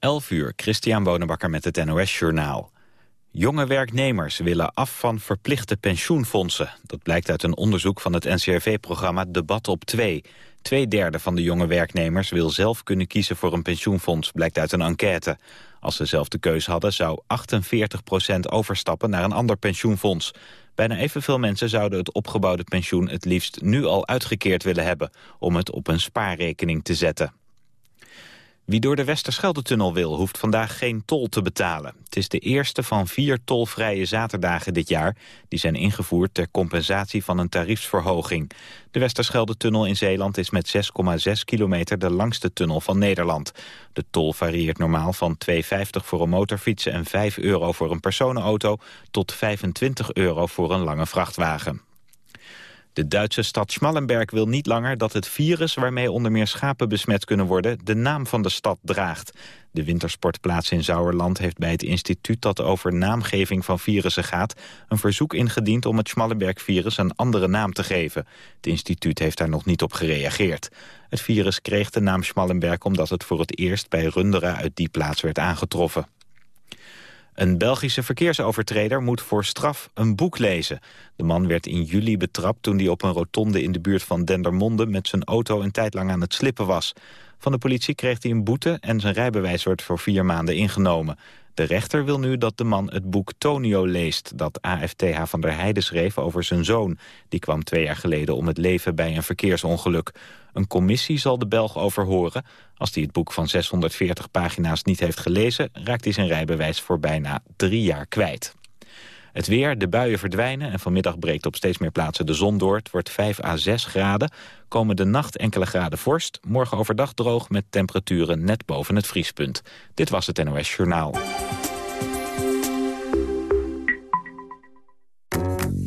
11 uur, Christian Bonenbakker met het NOS Journaal. Jonge werknemers willen af van verplichte pensioenfondsen. Dat blijkt uit een onderzoek van het NCRV-programma Debat op 2. Tweederde van de jonge werknemers wil zelf kunnen kiezen voor een pensioenfonds, blijkt uit een enquête. Als ze zelf de keus hadden, zou 48% overstappen naar een ander pensioenfonds. Bijna evenveel mensen zouden het opgebouwde pensioen het liefst nu al uitgekeerd willen hebben, om het op een spaarrekening te zetten. Wie door de Westerschelde-tunnel wil, hoeft vandaag geen tol te betalen. Het is de eerste van vier tolvrije zaterdagen dit jaar. Die zijn ingevoerd ter compensatie van een tariefsverhoging. De Westerschelde-tunnel in Zeeland is met 6,6 kilometer de langste tunnel van Nederland. De tol varieert normaal van 2,50 voor een motorfiets en 5 euro voor een personenauto... tot 25 euro voor een lange vrachtwagen. De Duitse stad Schmallenberg wil niet langer dat het virus waarmee onder meer schapen besmet kunnen worden de naam van de stad draagt. De wintersportplaats in Zouwerland heeft bij het instituut dat over naamgeving van virussen gaat een verzoek ingediend om het Schmallenberg-virus een andere naam te geven. Het instituut heeft daar nog niet op gereageerd. Het virus kreeg de naam Schmallenberg omdat het voor het eerst bij runderen uit die plaats werd aangetroffen. Een Belgische verkeersovertreder moet voor straf een boek lezen. De man werd in juli betrapt toen hij op een rotonde in de buurt van Dendermonde... met zijn auto een tijd lang aan het slippen was. Van de politie kreeg hij een boete en zijn rijbewijs wordt voor vier maanden ingenomen. De rechter wil nu dat de man het boek Tonio leest... dat AFTH van der Heijden schreef over zijn zoon. Die kwam twee jaar geleden om het leven bij een verkeersongeluk. Een commissie zal de Belg overhoren. Als hij het boek van 640 pagina's niet heeft gelezen... raakt hij zijn rijbewijs voor bijna drie jaar kwijt. Het weer, de buien verdwijnen en vanmiddag breekt op steeds meer plaatsen de zon door. Het wordt 5 à 6 graden. Komen de nacht enkele graden vorst. Morgen overdag droog met temperaturen net boven het vriespunt. Dit was het NOS Journaal.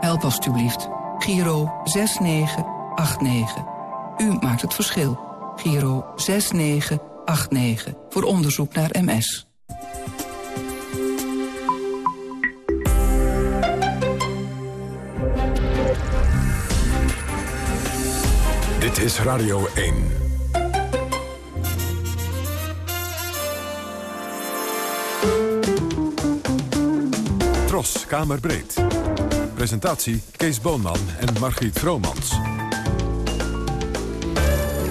Help alstublieft. Giro 6989. U maakt het verschil. Giro 6989. Voor onderzoek naar MS. Dit is Radio 1. Tros, Kamerbreed. Presentatie Kees Boonman en Margriet Vromans.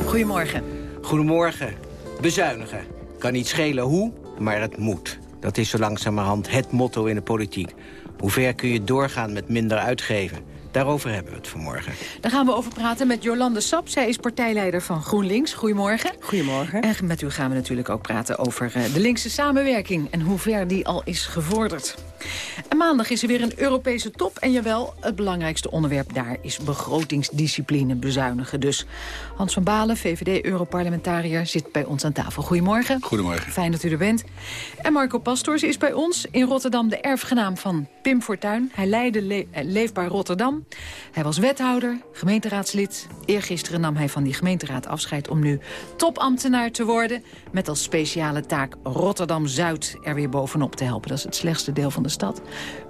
Goedemorgen. Goedemorgen. Bezuinigen. Kan niet schelen hoe, maar het moet. Dat is zo langzamerhand het motto in de politiek. Hoe ver kun je doorgaan met minder uitgeven? Daarover hebben we het vanmorgen. Daar gaan we over praten met Jolande Sap. Zij is partijleider van GroenLinks. Goedemorgen. Goedemorgen. En met u gaan we natuurlijk ook praten over eh, de linkse samenwerking... en hoe ver die al is gevorderd. Maandag is er weer een Europese top. En jawel, het belangrijkste onderwerp daar is begrotingsdiscipline bezuinigen. Dus Hans van Balen, VVD-europarlementariër, zit bij ons aan tafel. Goedemorgen. Goedemorgen. Fijn dat u er bent. En Marco Pastors is bij ons in Rotterdam de erfgenaam van Pim Fortuyn. Hij leidde eh, Leefbaar Rotterdam. Hij was wethouder, gemeenteraadslid. Eergisteren nam hij van die gemeenteraad afscheid om nu topambtenaar te worden. Met als speciale taak Rotterdam-Zuid er weer bovenop te helpen. Dat is het slechtste deel van de stad.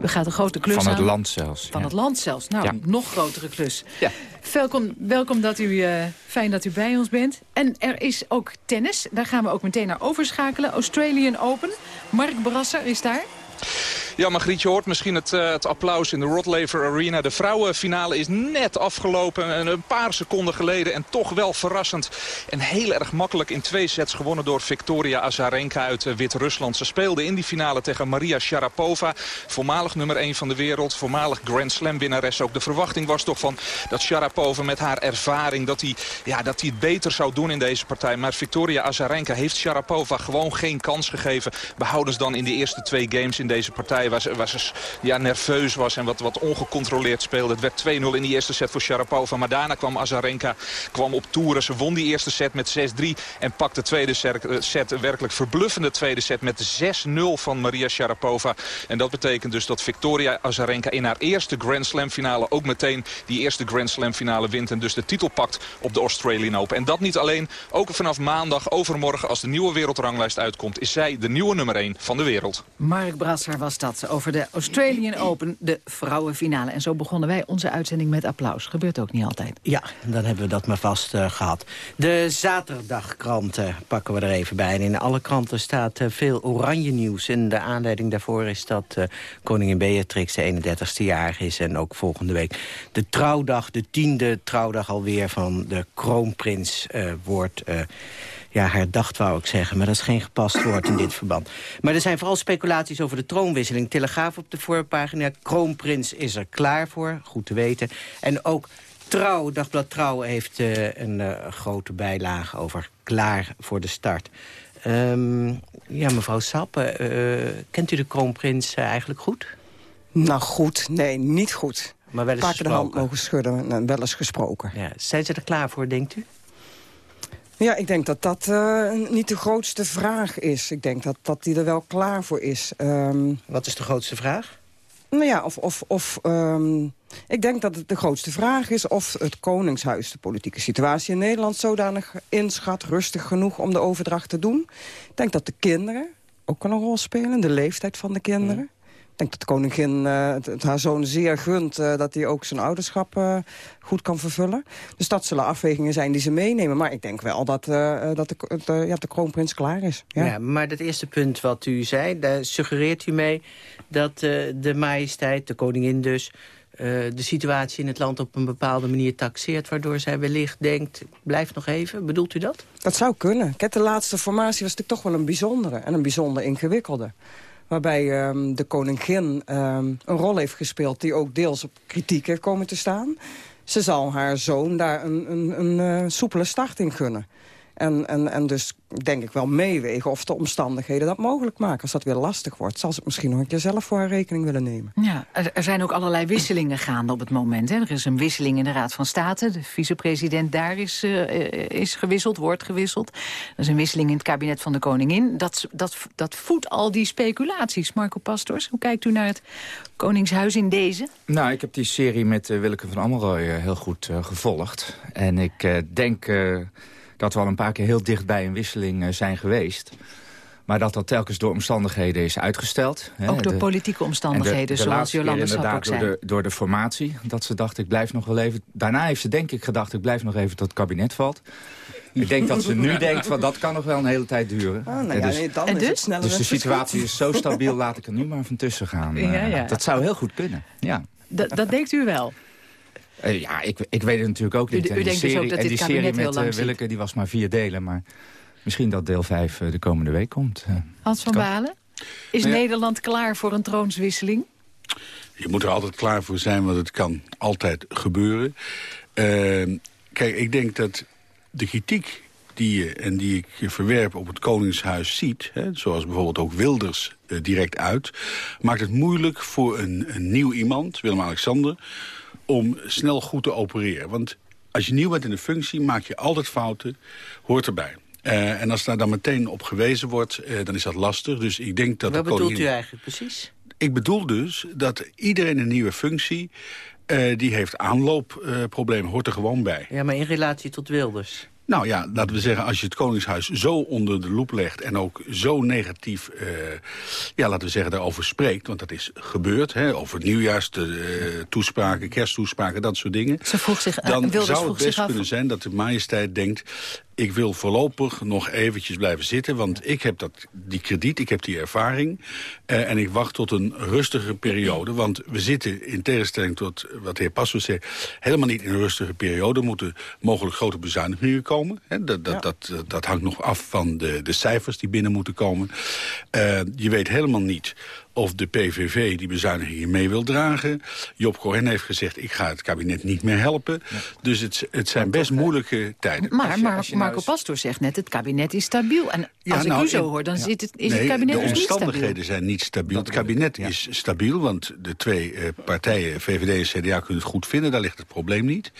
U gaat een grote klus Van het aan. land zelfs. Van ja. het land zelfs. Nou, Ja. nog grotere klus. Ja. Welkom, welkom dat u, eh, fijn dat u bij ons bent. En er is ook tennis. Daar gaan we ook meteen naar overschakelen. Australian Open. Mark Brasser is daar. Ja, Margriet, je hoort misschien het, uh, het applaus in de Rod Laver Arena. De vrouwenfinale is net afgelopen. En een paar seconden geleden en toch wel verrassend. En heel erg makkelijk in twee sets gewonnen door Victoria Azarenka uit uh, Wit-Rusland. Ze speelde in die finale tegen Maria Sharapova. Voormalig nummer 1 van de wereld. Voormalig Grand Slam winnares. Ook de verwachting was toch van dat Sharapova met haar ervaring... dat hij ja, dat het beter zou doen in deze partij. Maar Victoria Azarenka heeft Sharapova gewoon geen kans gegeven. Behoudens dan in de eerste twee games in deze partij... waar ze, ze ja, nerveus was en wat, wat ongecontroleerd speelde. Het werd 2-0 in die eerste set voor Sharapova. Maar daarna kwam Azarenka kwam op toeren. Ze won die eerste set met 6-3 en pakte de tweede set, een werkelijk verbluffende tweede set... met 6-0 van Maria Sharapova. En dat betekent dus dat Victoria Azarenka in haar eerste Grand Slam finale... ook meteen die eerste Grand Slam finale wint en dus de titel pakt op de Australian Open. En dat niet alleen, ook vanaf maandag, overmorgen als de nieuwe wereldranglijst uitkomt... is zij de nieuwe nummer 1 van de wereld. Mark Brasser was dat over de Australian Open, de vrouwenfinale. En zo begonnen wij onze uitzending met applaus. Gebeurt ook niet altijd. Ja, dan hebben we dat maar vast uh, gehad. De zaterdagkranten pakken we er even bij. En in alle kranten staat uh, veel oranje nieuws. En de aanleiding daarvoor is dat koningin Beatrix de 31ste jaar is. En ook volgende week de trouwdag, de tiende trouwdag alweer van de kroonprins wordt ja, herdacht wou ik zeggen, maar dat is geen gepast woord in dit verband. Maar er zijn vooral speculaties over de troonwisseling. Telegraaf op de voorpagina, kroonprins is er klaar voor, goed te weten. En ook Trouw, Dagblad Trouw heeft uh, een uh, grote bijlage over klaar voor de start. Um, ja, mevrouw Sappen, uh, kent u de kroonprins eigenlijk goed? Nou goed, nee, niet goed. Maar wel eens Pakken de hand mogen schudden en wel eens gesproken. Ja. Zijn ze er klaar voor, denkt u? Ja, ik denk dat dat uh, niet de grootste vraag is. Ik denk dat, dat die er wel klaar voor is. Um, Wat is de grootste vraag? Nou ja, of... of, of um, ik denk dat het de grootste vraag is of het Koningshuis... de politieke situatie in Nederland zodanig inschat... rustig genoeg om de overdracht te doen. Ik denk dat de kinderen ook een rol spelen. De leeftijd van de kinderen. Ik denk dat de koningin uh, het, het, haar zoon zeer gunt... Uh, dat hij ook zijn ouderschap uh, goed kan vervullen. Dus dat zullen afwegingen zijn die ze meenemen. Maar ik denk wel dat, dat de, de, ja, de kroonprins klaar is. Ja. ja. maar dat eerste punt wat u zei... daar suggereert u mee dat de majesteit, de koningin dus... de situatie in het land op een bepaalde manier taxeert... waardoor zij wellicht denkt, blijf nog even. Bedoelt u dat? Dat zou kunnen. Kijk, de laatste formatie was natuurlijk toch wel een bijzondere... en een bijzonder ingewikkelde waarbij um, de koningin um, een rol heeft gespeeld... die ook deels op kritiek heeft komen te staan. Ze zal haar zoon daar een, een, een uh, soepele start in gunnen. En, en, en dus denk ik wel meewegen of de omstandigheden dat mogelijk maken. Als dat weer lastig wordt, zal ze het misschien nog een keer zelf voor haar rekening willen nemen. Ja, er zijn ook allerlei wisselingen gaande op het moment. Hè. Er is een wisseling in de Raad van State. De vicepresident daar is, uh, is gewisseld, wordt gewisseld. Er is een wisseling in het kabinet van de koningin. Dat, dat, dat voedt al die speculaties. Marco Pastors, hoe kijkt u naar het Koningshuis in deze? Nou, ik heb die serie met uh, Willeke van Ammeroy heel goed gevolgd. En ik denk dat we al een paar keer heel dicht bij een wisseling uh, zijn geweest. Maar dat dat telkens door omstandigheden is uitgesteld. Ook door de, politieke omstandigheden, de, de zoals Jolande Sap ook zei. Door de, door de formatie, dat ze dacht, ik blijf nog wel even... Daarna heeft ze denk ik gedacht, ik blijf nog even tot het kabinet valt. Ik denk dat ze nu denkt, van dat kan nog wel een hele tijd duren. Oh, nou ja, dus, nee, dan en dus? dus de situatie is zo stabiel, laat ik er nu maar van tussen gaan. Ja, ja. Dat zou heel goed kunnen, ja. Dat, dat denkt u wel? Uh, ja, ik, ik weet het natuurlijk ook niet. U, u en die serie, dus ook dat en die serie met uh, Willeke die was maar vier delen. Maar misschien dat deel vijf uh, de komende week komt. Hans van Balen, is nou ja. Nederland klaar voor een troonswisseling? Je moet er altijd klaar voor zijn, want het kan altijd gebeuren. Ehm, kijk, ik denk dat de kritiek die je en die ik verwerp op het Koningshuis ziet... Hè, zoals bijvoorbeeld ook Wilders uh, direct uit... maakt het moeilijk voor een, een nieuw iemand, Willem-Alexander om snel goed te opereren. Want als je nieuw bent in de functie, maak je altijd fouten, hoort erbij. Uh, en als daar dan meteen op gewezen wordt, uh, dan is dat lastig. Dus ik denk dat Wat de bedoelt koningin... u eigenlijk precies? Ik bedoel dus dat iedereen een nieuwe functie... Uh, die heeft aanloopproblemen, hoort er gewoon bij. Ja, maar in relatie tot Wilders? Nou ja, laten we zeggen, als je het Koningshuis zo onder de loep legt... en ook zo negatief, uh, ja, laten we zeggen, daarover spreekt... want dat is gebeurd, hè, over nieuwjaarstoespraken, uh, kersttoespraken, dat soort dingen... Ze vroeg zich, dan zou het best kunnen zijn dat de majesteit denkt... ik wil voorlopig nog eventjes blijven zitten... want ik heb dat, die krediet, ik heb die ervaring... Uh, en ik wacht tot een rustige periode. Want we zitten, in tegenstelling tot wat de heer Passo zei... helemaal niet in een rustige periode. Er moeten mogelijk grote bezuinigingen komen. Dat, dat, ja. dat, dat, hangt nog af van de, de cijfers die binnen moeten komen. Uh, je weet helemaal niet of de PVV die bezuinigingen mee wil dragen. Job Cohen heeft gezegd, ik ga het kabinet niet meer helpen. Ja. Dus het, het zijn best moeilijke tijden. Maar, maar Marco. Pastoor zegt net, het kabinet is stabiel. En ja, als nou, ik u zo hoor, dan ja. zit het, is nee, het kabinet de dus niet stabiel. omstandigheden zijn niet stabiel. Het kabinet is stabiel, want de twee uh, partijen, VVD en CDA, kunnen het goed vinden. Daar ligt het probleem niet.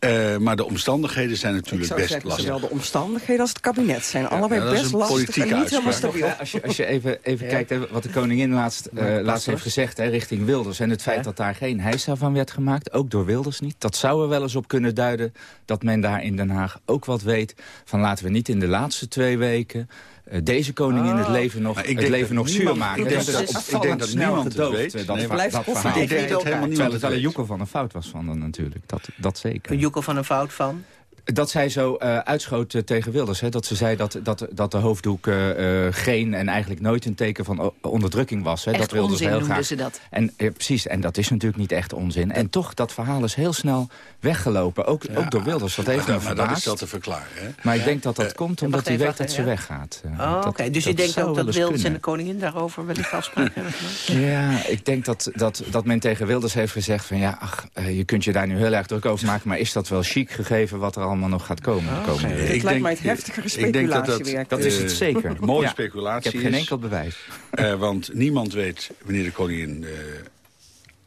Uh, maar de omstandigheden zijn natuurlijk best zeggen, lastig. Zowel de omstandigheden als het kabinet zijn allebei best lastig en niet helemaal stabiel. Als je, als je even, even kijkt hè, wat de koningin laatst, uh, laatst heeft gezegd hè, richting Wilders... en het feit ja. dat daar geen heisa van werd gemaakt, ook door Wilders niet... dat zou er wel eens op kunnen duiden dat men daar in Den Haag ook wat weet... van laten we niet in de laatste twee weken... Uh, deze koningin oh. het leven nog, het leven nog zuur maken. Ik denk dat, ik denk dat niemand het weet. Dat, nee, dat, dat verhaal. Ik denk dat helemaal niemand het wel een joekel van een fout was van dan natuurlijk. Dat, dat zeker. Een joekel van een fout van? Dat zij zo uh, uitschoot uh, tegen Wilders. Hè? Dat ze zei dat, dat, dat de hoofddoek uh, geen en eigenlijk nooit een teken van onderdrukking was. Hè? Echt dat Wilders onzin heel graag. ze dat. En, precies, en dat is natuurlijk niet echt onzin. En toch, dat verhaal is heel snel weggelopen. Ook, ja. ook door Wilders. Dat heeft maar, dat is wel te verklaren. Hè? Maar ik denk dat dat komt omdat hij weet dat ze weggaat. Oh, Oké, okay. dus je denkt ook dat Wilders en de koningin daarover wellicht afspraken hebben gemaakt? Ja, ik denk dat, dat, dat men tegen Wilders heeft gezegd van ja, ach, je kunt je daar nu heel erg druk over maken. Maar is dat wel chic gegeven wat er allemaal nog gaat komen? Oh, okay. Het lijkt mij het heftigere speculatiewerk. Dat, dat, dat is het zeker. Mooie ja. speculatie Ik heb geen enkel bewijs. Uh, want niemand weet wanneer de koningin uh,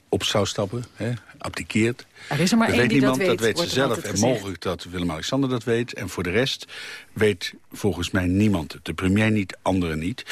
op zou stappen, hè, abdikeert. Er is er maar dat één weet die niemand, dat weet, dat weet ze zelf. En mogelijk dat Willem-Alexander dat weet. En voor de rest weet volgens mij niemand het. De premier niet, anderen niet.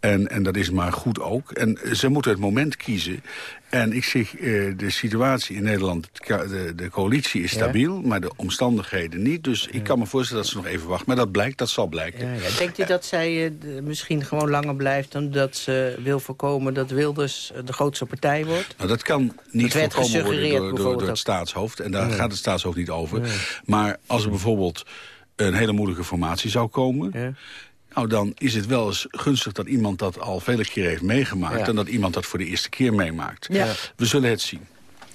En, en dat is maar goed ook. En ze moeten het moment kiezen. En ik zeg, uh, de situatie in Nederland, de, de coalitie is stabiel... Ja? maar de omstandigheden niet. Dus ik kan me voorstellen dat ze nog even wachten. Maar dat blijkt, dat zal blijken. Ja, ja. Denkt u dat zij uh, de, misschien gewoon langer blijft... omdat ze wil voorkomen dat Wilders de grootste partij wordt? Nou, dat kan niet dat voorkomen worden door, door, door het staatshoofd. En daar gaat het staatshoofd niet over. Maar als er bijvoorbeeld een hele moeilijke formatie zou komen... Nou, dan is het wel eens gunstig dat iemand dat al vele keren heeft meegemaakt... Ja. en dat iemand dat voor de eerste keer meemaakt. Ja. We zullen het zien.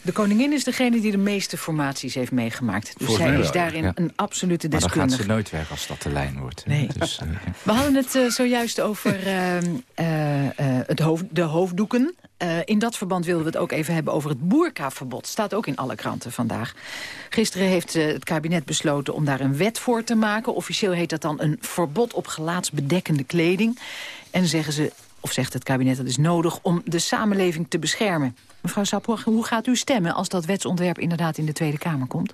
De koningin is degene die de meeste formaties heeft meegemaakt. Dus zij is daarin ja. een absolute deskundige. Maar dan gaat ze nooit weg als dat de lijn wordt. Nee. Dus, uh, We hadden het uh, zojuist over uh, het hoofd, de hoofddoeken. Uh, in dat verband wilden we het ook even hebben over het boerkaverbod. Staat ook in alle kranten vandaag. Gisteren heeft uh, het kabinet besloten om daar een wet voor te maken. Officieel heet dat dan een verbod op gelaatsbedekkende kleding. En zeggen ze, of zegt het kabinet dat is nodig om de samenleving te beschermen. Mevrouw Sapor, hoe gaat u stemmen als dat wetsontwerp inderdaad in de Tweede Kamer komt?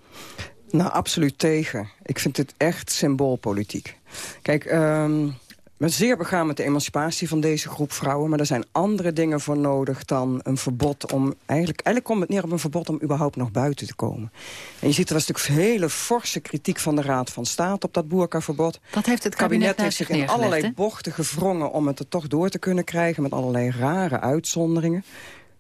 Nou, absoluut tegen. Ik vind het echt symboolpolitiek. Kijk, um, ben zeer begaan met de emancipatie van deze groep vrouwen... maar er zijn andere dingen voor nodig dan een verbod om... Eigenlijk, eigenlijk komt het neer op een verbod om überhaupt nog buiten te komen. En je ziet, er was natuurlijk hele forse kritiek van de Raad van State... op dat boerkaverbod. Dat heeft het kabinet, kabinet heeft zich in allerlei he? bochten gewrongen... om het er toch door te kunnen krijgen met allerlei rare uitzonderingen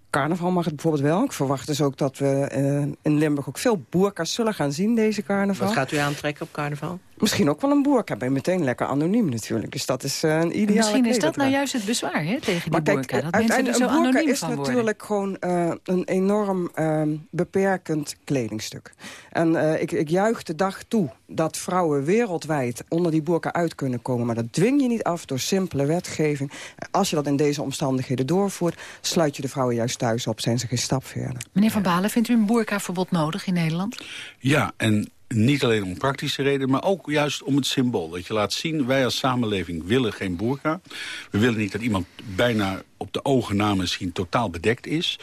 carnaval mag het bijvoorbeeld wel. Ik verwacht dus ook dat we uh, in Limburg ook veel boerka's zullen gaan zien deze carnaval. Wat gaat u aantrekken op carnaval? Misschien ook wel een boerka. Ben je meteen lekker anoniem natuurlijk. Dus dat is uh, een ideale Misschien is dat nou juist het bezwaar hè, tegen die maar kijk, boerka. Dat mensen er zo een boerka anoniem is van natuurlijk gewoon uh, een enorm uh, beperkend kledingstuk. En uh, ik, ik juich de dag toe dat vrouwen wereldwijd onder die boerka uit kunnen komen. Maar dat dwing je niet af door simpele wetgeving. Als je dat in deze omstandigheden doorvoert... sluit je de vrouwen juist thuis op, zijn ze geen stap verder. Meneer Van Balen, vindt u een boerkaverbod nodig in Nederland? Ja, en niet alleen om praktische redenen, maar ook juist om het symbool. Dat je laat zien, wij als samenleving willen geen boerka. We willen niet dat iemand bijna op de ogen na misschien totaal bedekt is.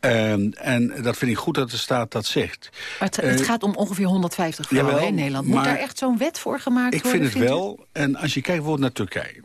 Um, en dat vind ik goed dat de staat dat zegt. Maar het, het uh, gaat om ongeveer 150 vrouwen jawel, in Nederland. Moet daar echt zo'n wet voor gemaakt ik worden? Ik vind het wel. U? En als je kijkt bijvoorbeeld naar Turkije.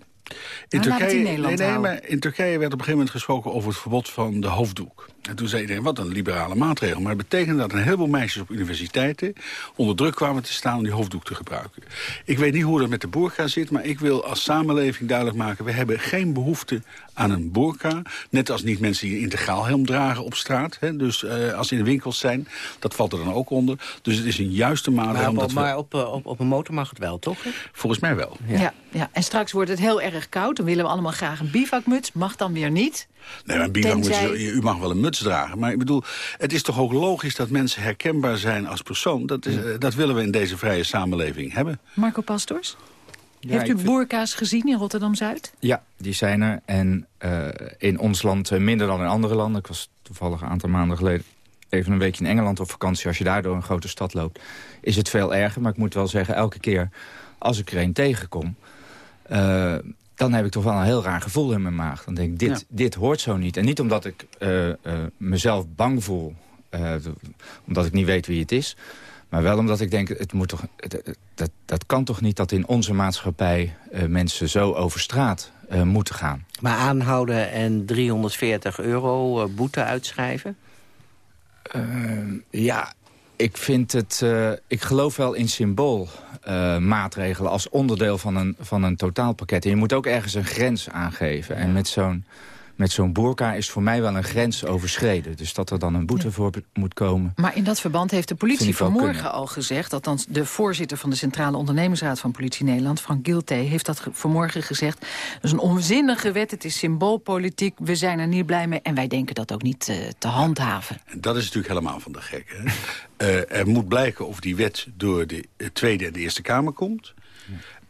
In, nou, Turkije, in, nee, maar in Turkije werd op een gegeven moment gesproken over het verbod van de hoofddoek. En toen zei iedereen, wat een liberale maatregel. Maar het betekende dat een heleboel meisjes op universiteiten... onder druk kwamen te staan om die hoofddoek te gebruiken. Ik weet niet hoe dat met de burka zit... maar ik wil als samenleving duidelijk maken... we hebben geen behoefte aan een burka. Net als niet mensen die een integraal helm dragen op straat. Hè. Dus uh, als ze in de winkels zijn, dat valt er dan ook onder. Dus het is een juiste maatregel. Maar, op, maar op, uh, op, op, een motor mag het wel, toch? Volgens mij wel. Ja. ja. Ja, en straks wordt het heel erg koud. Dan willen we allemaal graag een bivakmuts. Mag dan weer niet. Nee, maar Tenzij... u mag wel een muts dragen. Maar ik bedoel, het is toch ook logisch dat mensen herkenbaar zijn als persoon. Dat, is, uh, dat willen we in deze vrije samenleving hebben. Marco Pastors? Ja, Heeft u vind... boerka's gezien in Rotterdam-Zuid? Ja, die zijn er. En uh, in ons land uh, minder dan in andere landen. Ik was toevallig een aantal maanden geleden even een weekje in Engeland op vakantie. Als je daar door een grote stad loopt, is het veel erger. Maar ik moet wel zeggen, elke keer als ik er een tegenkom... Uh, dan heb ik toch wel een heel raar gevoel in mijn maag. Dan denk ik, dit, ja. dit hoort zo niet. En niet omdat ik uh, uh, mezelf bang voel, omdat ik niet weet wie het is... Maar wel omdat ik denk, het moet toch, dat, dat kan toch niet dat in onze maatschappij mensen zo over straat moeten gaan. Maar aanhouden en 340 euro boete uitschrijven? ja, ik vind het, ik geloof wel in symboolmaatregelen als onderdeel van een, van een totaalpakket. En je moet ook ergens een grens aangeven. En met zo'n met zo'n boerka is voor mij wel een grens overschreden. Dus dat er dan een boete ja. voor moet komen. Maar in dat verband heeft de politie vanmorgen al gezegd... althans de voorzitter van de Centrale Ondernemersraad van Politie Nederland... Frank Gilte, heeft dat vanmorgen gezegd. Dat is een onzinnige wet, het is symboolpolitiek. We zijn er niet blij mee en wij denken dat ook niet uh, te handhaven. En dat is natuurlijk helemaal van de gek. Hè? uh, er moet blijken of die wet door de Tweede en de Eerste Kamer komt...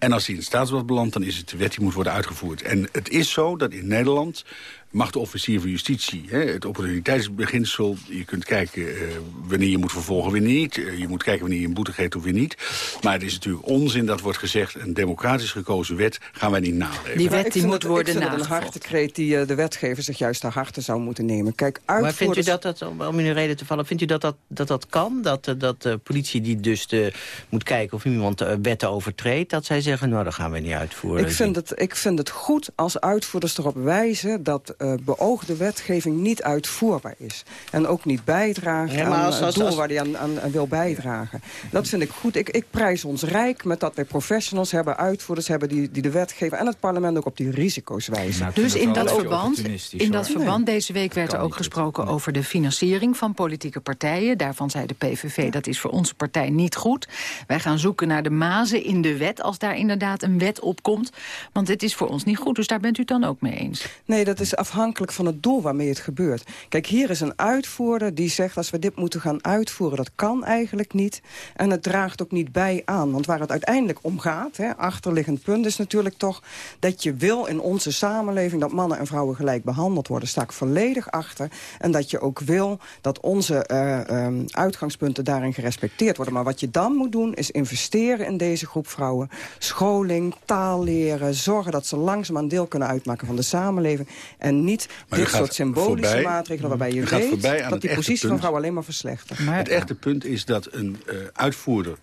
En als die in het staatsblad belandt, dan is het de wet die moet worden uitgevoerd. En het is zo dat in Nederland mag de officier van justitie, hè, het opportuniteitsbeginsel... je kunt kijken uh, wanneer je moet vervolgen, wanneer niet. Uh, je moet kijken wanneer je een boete geeft of weer niet. Maar het is natuurlijk onzin dat wordt gezegd... een democratisch gekozen wet gaan wij niet naleven. Die wet die moet het, worden nagevolgd. een hartekreet die uh, de wetgever zich juist ter harte zou moeten nemen. Kijk, uitvoerders... Maar vindt u dat, dat om in uw reden te vallen, vindt u dat dat, dat, dat kan? Dat, dat de politie die dus de, moet kijken of iemand de wetten overtreedt... dat zij zeggen, nou, dat gaan we niet uitvoeren. Ik vind, het, ik vind het goed als uitvoerders erop wijzen... dat uh, beoogde wetgeving niet uitvoerbaar is. En ook niet bijdraagt ja, aan het doel als... waar hij aan, aan, aan, wil bijdragen. Dat vind ik goed. Ik, ik prijs ons rijk met dat wij professionals hebben, uitvoerders hebben... die, die de wetgever en het parlement ook op die risico's wijzen. Nou, dus in dat verband, in dat verband deze week werd er ook gesproken... Nee. over de financiering van politieke partijen. Daarvan zei de PVV, dat is voor onze partij niet goed. Wij gaan zoeken naar de mazen in de wet... als daar inderdaad een wet op komt. Want dit is voor ons niet goed, dus daar bent u het dan ook mee eens? Nee, dat is afhankelijk van het doel waarmee het gebeurt. Kijk, hier is een uitvoerder die zegt... als we dit moeten gaan uitvoeren, dat kan eigenlijk niet. En het draagt ook niet bij aan. Want waar het uiteindelijk om gaat, hè, achterliggend punt... is natuurlijk toch dat je wil in onze samenleving... dat mannen en vrouwen gelijk behandeld worden. Sta ik volledig achter. En dat je ook wil dat onze uh, um, uitgangspunten daarin gerespecteerd worden. Maar wat je dan moet doen, is investeren in deze groep vrouwen. Scholing, taal leren, zorgen dat ze langzaamaan deel kunnen uitmaken van de samenleving. En niet maar dit soort symbolische voorbij, maatregelen waarbij je weet dat die positie punt. van vrouwen alleen maar verslechtert. Maar, het echte punt is dat een uh, uitvoerder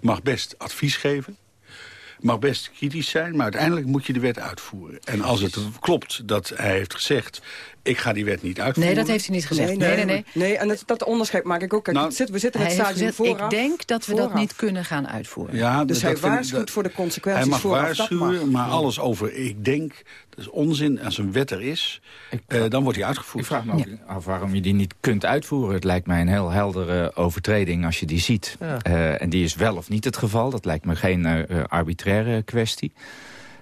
mag best advies geven mag best kritisch zijn, maar uiteindelijk moet je de wet uitvoeren. En als het klopt dat hij heeft gezegd... ik ga die wet niet uitvoeren... Nee, dat heeft hij niet gezegd. Nee, nee, nee. nee. nee en dat, dat, onderscheid maak ik ook. Kijk, nou, zit, we zitten in het stadium vooraf. Ik denk dat we vooraf. dat niet kunnen gaan uitvoeren. Ja, dus hij waarschuwt dat, voor de consequenties Hij mag vooraf, waarschuwen, mag. maar alles over ik denk... Dat is onzin. Als een wet er is, ik, uh, dan wordt die uitgevoerd. Ik vraag me ook ja. af waarom je die niet kunt uitvoeren. Het lijkt mij een heel heldere overtreding als je die ziet. Ja. Uh, en die is wel of niet het geval. Dat lijkt me geen uh, arbitraire kwestie.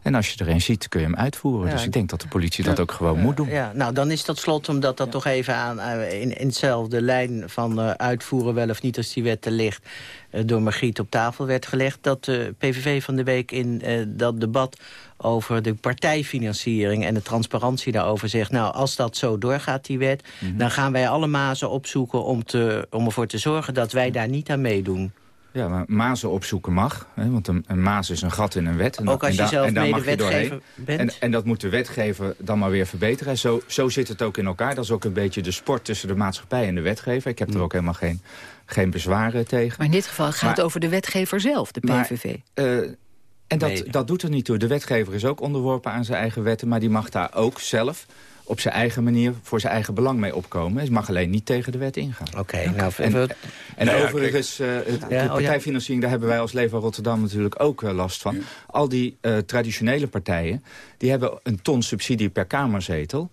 En als je er een ziet, kun je hem uitvoeren. Ja. Dus ik denk dat de politie dat ook gewoon moet doen. Ja. Nou, dan is dat slot, omdat dat toch even aan, in, in hetzelfde lijn van uh, uitvoeren... wel of niet als die wet er ligt, uh, door Margriet op tafel werd gelegd... dat de PVV van de week in uh, dat debat over de partijfinanciering en de transparantie daarover zegt... nou, als dat zo doorgaat, die wet, mm -hmm. dan gaan wij alle mazen opzoeken... om, te, om ervoor te zorgen dat wij daar niet aan meedoen. Ja, maar mazen opzoeken mag. Hè, want een, een maas is een gat in een wet. En Ook als en je zelf en mede wetgever bent? En, en dat moet de wetgever dan maar weer verbeteren. Zo, zo zit het ook in elkaar. Dat is ook een beetje de sport tussen de maatschappij en de wetgever. Ik heb er ook helemaal geen, geen bezwaren tegen. Maar in dit geval gaat maar, het over de wetgever zelf, de PVV. Maar, uh, en dat, dat doet er niet toe. De wetgever is ook onderworpen aan zijn eigen wetten... maar die mag daar ook zelf op zijn eigen manier voor zijn eigen belang mee opkomen. Hij mag alleen niet tegen de wet ingaan. Oké, nou... En, Nou ja, overigens, eh, het- Ja, de oh, partijfinanciering, daar hebben wij als Leefbaar Rotterdam natuurlijk ook eh, last van. Al die eh, traditionele partijen, die hebben een ton subsidie per kamerzetel.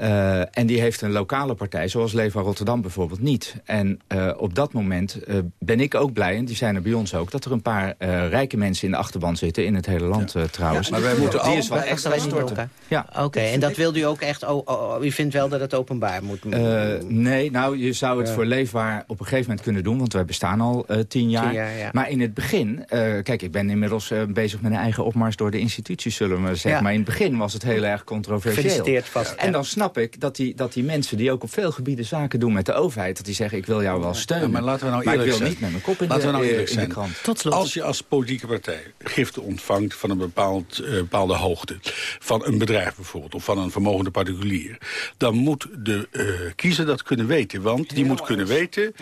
Eh, en die heeft een lokale partij, zoals Leefbaar Rotterdam bijvoorbeeld, niet. En eh, op dat moment eh, ben ik ook blij, en die zijn er bij ons ook... dat er een paar eh, rijke mensen in de achterban zitten, in het hele land trouwens. Ja, maar wij moeten die al- is wel wij echt het storten. Ja. Oké, en dat wilde u ook echt... Oh, oh, oh, u vindt wel dat het openbaar moet... Eh, nee, nou, je zou het voor leefbaar op een gegeven moment kunnen doen... want wij bestaan al eh, tien jaar. Tien jaar, ja. Maar in het begin... eh, kijk, ik ben inmiddels bezig met een eigen opmars door de instituties, zullen we maar zeggen. Ja. Maar in het begin was het heel erg controversieel. Gefeliciteerd vast. En dan snap ik dat die, dat die mensen die ook op veel gebieden zaken doen met de overheid... dat die zeggen, ik wil jou wel steunen. Ja, maar laten we nou maar ik eerlijk wil zijn. niet met mijn kop in, Laten de, we nou eerlijk in de zijn. krant. Tot slot. Als je als politieke partij giften ontvangt van een bepaald, eh, bepaalde hoogte... van een bedrijf bijvoorbeeld, of van een vermogende particulier... dan moet de eh, kiezer dat kunnen weten. Want die moet kunnen weten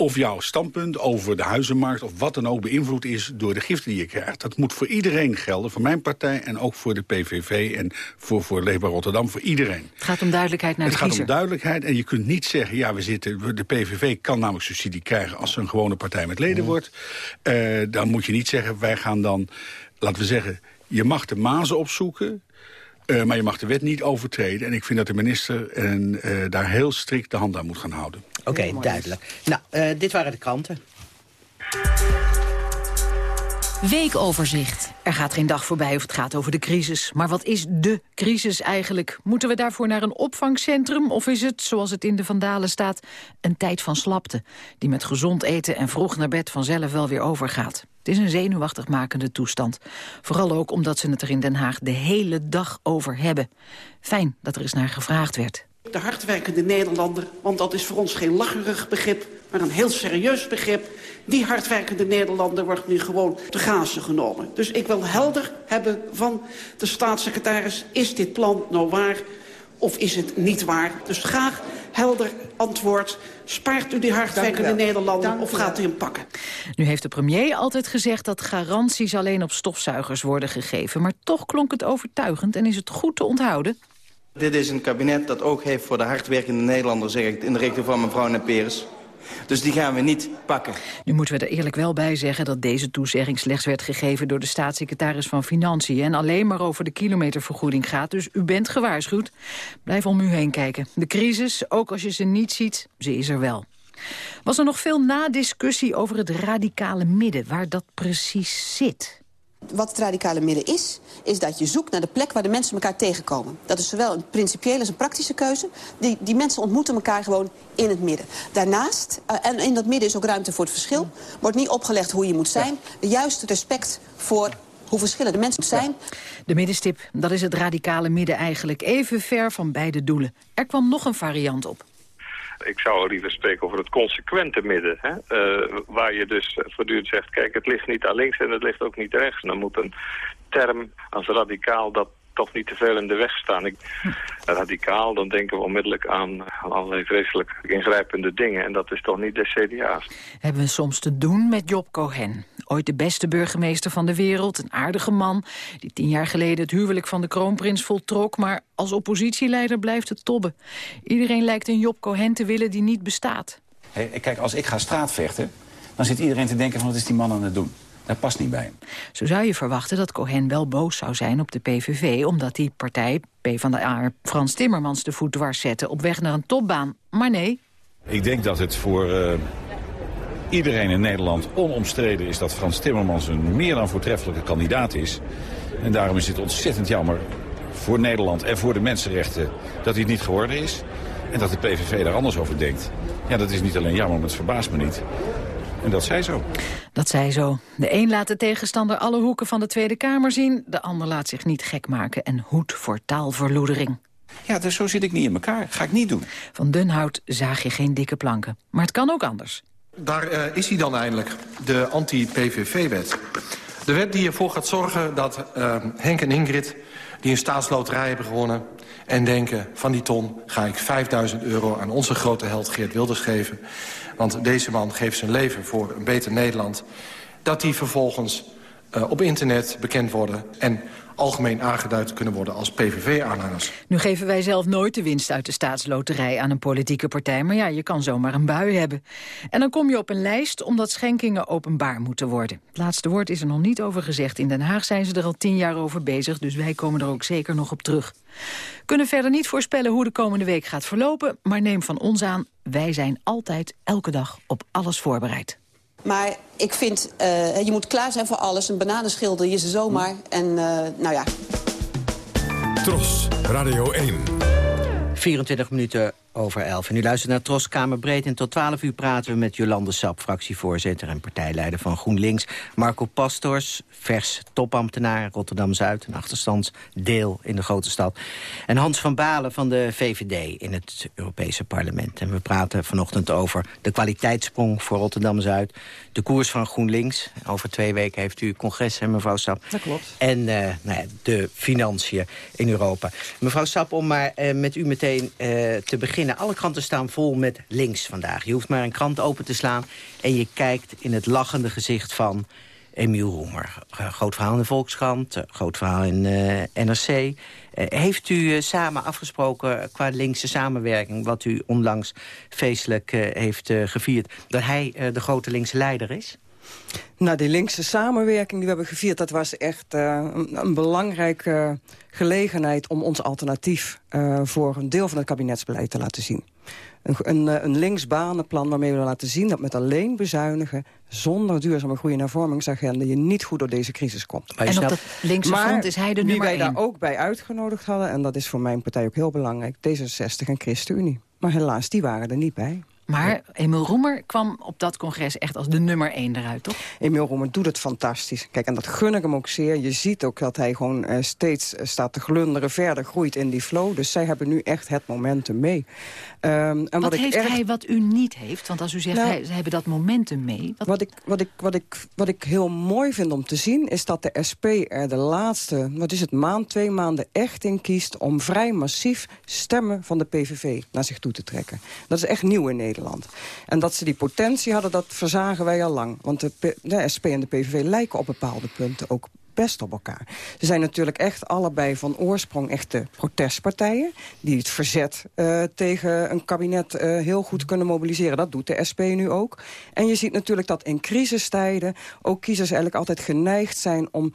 of jouw standpunt over de huizenmarkt... of wat dan ook beïnvloed is door de giften die je krijgt. Dat moet voor iedereen gelden, voor mijn partij... en ook voor de PVV en voor, voor Leefbaar Rotterdam, voor iedereen. Het gaat om duidelijkheid naar Het de gaat kiezer. om duidelijkheid en je kunt niet zeggen... ja, we zitten, de PVV kan namelijk subsidie krijgen... als ze een gewone partij met leden wordt. Eh, dan moet je niet zeggen, wij gaan dan... laten we zeggen, je mag de mazen opzoeken... eh, maar je mag de wet niet overtreden. En ik vind dat de minister en, eh, daar heel strikt de hand aan moet gaan houden. Oké, duidelijk. Nou, eh, dit waren de kranten. Weekoverzicht. Er gaat geen dag voorbij of het gaat over de crisis. Maar wat is de crisis eigenlijk? Moeten we daarvoor naar een opvangcentrum? Of is het, zoals het in de Vandalen staat, een tijd van slapte... die met gezond eten en vroeg naar bed vanzelf wel weer overgaat? Het is een zenuwachtig makende toestand. Vooral ook omdat ze het er in Den Haag de hele dag over hebben. Fijn dat er eens naar gevraagd werd. De hardwerkende Nederlander, want dat is voor ons geen lacherig begrip... maar een heel serieus begrip. Die hardwerkende Nederlander wordt nu gewoon te grazen genomen. Dus ik wil helder hebben van de staatssecretaris... is dit plan nou waar of is het niet waar? Dus graag helder antwoord. Spaart u die hardwerkende Nederlander of gaat u hem pakken? Nu heeft de premier altijd gezegd dat garanties alleen op stofzuigers worden gegeven. Maar toch klonk het overtuigend en is het goed te onthouden. Dit is een kabinet dat ook heeft voor de hardwerkende Nederlander, zeg ik, in de richting van mevrouw Neperes. Dus die gaan we niet pakken. Nu moeten we er eerlijk wel bij zeggen dat deze toezegging slechts werd gegeven door de staatssecretaris van Financiën en alleen maar over de kilometervergoeding gaat. Dus u bent gewaarschuwd. Blijf om u heen kijken. De crisis, ook als je ze niet ziet, ze is er wel. Was er nog veel nadiscussie over het radicale midden, waar dat precies zit? Wat het radicale midden is, is dat je zoekt naar de plek waar de mensen elkaar tegenkomen. Dat is zowel een principiële als een praktische keuze. Die, die mensen ontmoeten elkaar gewoon in het midden. Daarnaast, uh, en in dat midden is ook ruimte voor het verschil... wordt niet opgelegd hoe je moet zijn. Juist respect voor hoe verschillende mensen zijn. De middenstip, dat is het radicale midden eigenlijk. Even ver van beide doelen. Er kwam nog een variant op. Ik zou liever spreken over het consequente midden. Hè? Uh, waar je dus voortdurend zegt, kijk, het ligt niet aan links en het ligt ook niet rechts. Dan moet een term als radicaal dat toch niet te veel in de weg staan. Ik, radicaal, dan denken we onmiddellijk aan, aan allerlei vreselijk ingrijpende dingen. En dat is toch niet de CDA's. Hebben we soms te doen met Job Cohen. Ooit de beste burgemeester van de wereld, een aardige man... die tien jaar geleden het huwelijk van de kroonprins voltrok... maar als oppositieleider blijft het tobben. Iedereen lijkt een Job Cohen te willen die niet bestaat. Hey, kijk, als ik ga straatvechten, dan zit iedereen te denken van... wat is die man aan het doen? Dat past niet bij hem. Zo zou je verwachten dat Cohen wel boos zou zijn op de PVV... omdat die partij, PvdA, Frans Timmermans de voet dwars zette... op weg naar een topbaan. Maar nee. Ik denk dat het voor uh, iedereen in Nederland onomstreden is... dat Frans Timmermans een meer dan voortreffelijke kandidaat is. En daarom is het ontzettend jammer voor Nederland en voor de mensenrechten... dat hij het niet geworden is. En dat de PVV daar anders over denkt. Ja, dat is niet alleen jammer, maar het verbaast me niet. En dat zij zo. Dat zij zo. De een laat de tegenstander alle hoeken van de Tweede Kamer zien. De ander laat zich niet gek maken en hoed voor taalverloedering. Ja, dus zo zit ik niet in elkaar. Ga ik niet doen. Van Dunhout zaag je geen dikke planken. Maar het kan ook anders. Daar uh, is hij dan eindelijk, de anti-PVV-wet. De wet die ervoor gaat zorgen dat uh, Henk en Ingrid... die een staatsloterij hebben gewonnen... en denken, van die ton ga ik 5000 euro aan onze grote held Geert Wilders geven... Want deze man geeft zijn leven voor een beter Nederland. Dat die vervolgens uh, op internet bekend worden. En algemeen aangeduid kunnen worden als PVV-aanhangers. Nu geven wij zelf nooit de winst uit de staatsloterij aan een politieke partij. Maar ja, je kan zomaar een bui hebben. En dan kom je op een lijst omdat schenkingen openbaar moeten worden. Het laatste woord is er nog niet over gezegd. In Den Haag zijn ze er al tien jaar over bezig, dus wij komen er ook zeker nog op terug. Kunnen verder niet voorspellen hoe de komende week gaat verlopen... maar neem van ons aan, wij zijn altijd elke dag op alles voorbereid. Maar ik vind, uh, je moet klaar zijn voor alles. Een bananenschilder je ze zomaar. En uh, nou ja. Tros, Radio 1. 24 minuten over 11. En u luistert naar Tros Kamerbreed. En tot 12 uur praten we met Jolande Sap, fractievoorzitter en partijleider van GroenLinks. Marco Pastors, vers topambtenaar Rotterdam-Zuid, een achterstandsdeel in de grote stad. En Hans van Balen van de VVD in het Europese parlement. En we praten vanochtend over de kwaliteitssprong voor Rotterdam-Zuid. De koers van GroenLinks. Over twee weken heeft u congres, hè, mevrouw Sap. Dat klopt. En uh, nou ja, de financiën in Europa. Mevrouw Sap, om maar uh, met u meteen uh, te beginnen. Alle kranten staan vol met links vandaag. Je hoeft maar een krant open te slaan en je kijkt in het lachende gezicht van Emiel Roemer. groot verhaal in de Volkskrant, groot verhaal in uh, NRC. Uh, heeft u samen afgesproken qua linkse samenwerking... wat u onlangs feestelijk heeft gevierd... dat hij de grote linkse leider is? Nou, die linkse samenwerking die we hebben gevierd... dat was echt een, een, belangrijke gelegenheid om ons alternatief... voor een deel van het kabinetsbeleid te laten zien een, een, een linksbanenplan waarmee we laten zien dat met alleen bezuinigen... zonder duurzame groei- en hervormingsagenda... je niet goed door deze crisis komt. En op dat linkse front is hij de nummer wie wij één. daar ook bij uitgenodigd hadden... en dat is voor mijn partij ook heel belangrijk... D66 en ChristenUnie. Maar helaas, die waren er niet bij. Maar Emiel Roemer kwam op dat congres echt als de nummer één eruit, toch? Emiel Roemer doet het fantastisch. Kijk, en dat gun ik hem ook zeer. Je ziet ook dat hij gewoon uh, steeds uh, staat te glunderen, verder groeit in die flow. Dus zij hebben nu echt het momentum mee. Um, en wat, wat heeft hij wat u niet heeft? Want als u zegt, nou, hij, ze hebben dat momentum mee. Wat... Wat, ik, wat, ik, wat, ik, wat ik heel mooi vind om te zien, is dat de SP er de laatste, wat is het, maand, twee maanden echt in kiest... om vrij massief stemmen van de PVV naar zich toe te trekken. Dat is echt nieuw in Nederland. En dat ze die potentie hadden, dat verzagen wij al lang. Want de, SP en de PVV lijken op bepaalde punten ook best op elkaar. Ze zijn natuurlijk echt allebei van oorsprong echte protestpartijen... die het verzet uh, tegen een kabinet uh, heel goed kunnen mobiliseren. Dat doet de SP nu ook. En je ziet natuurlijk dat in crisistijden ook kiezers eigenlijk altijd geneigd zijn... om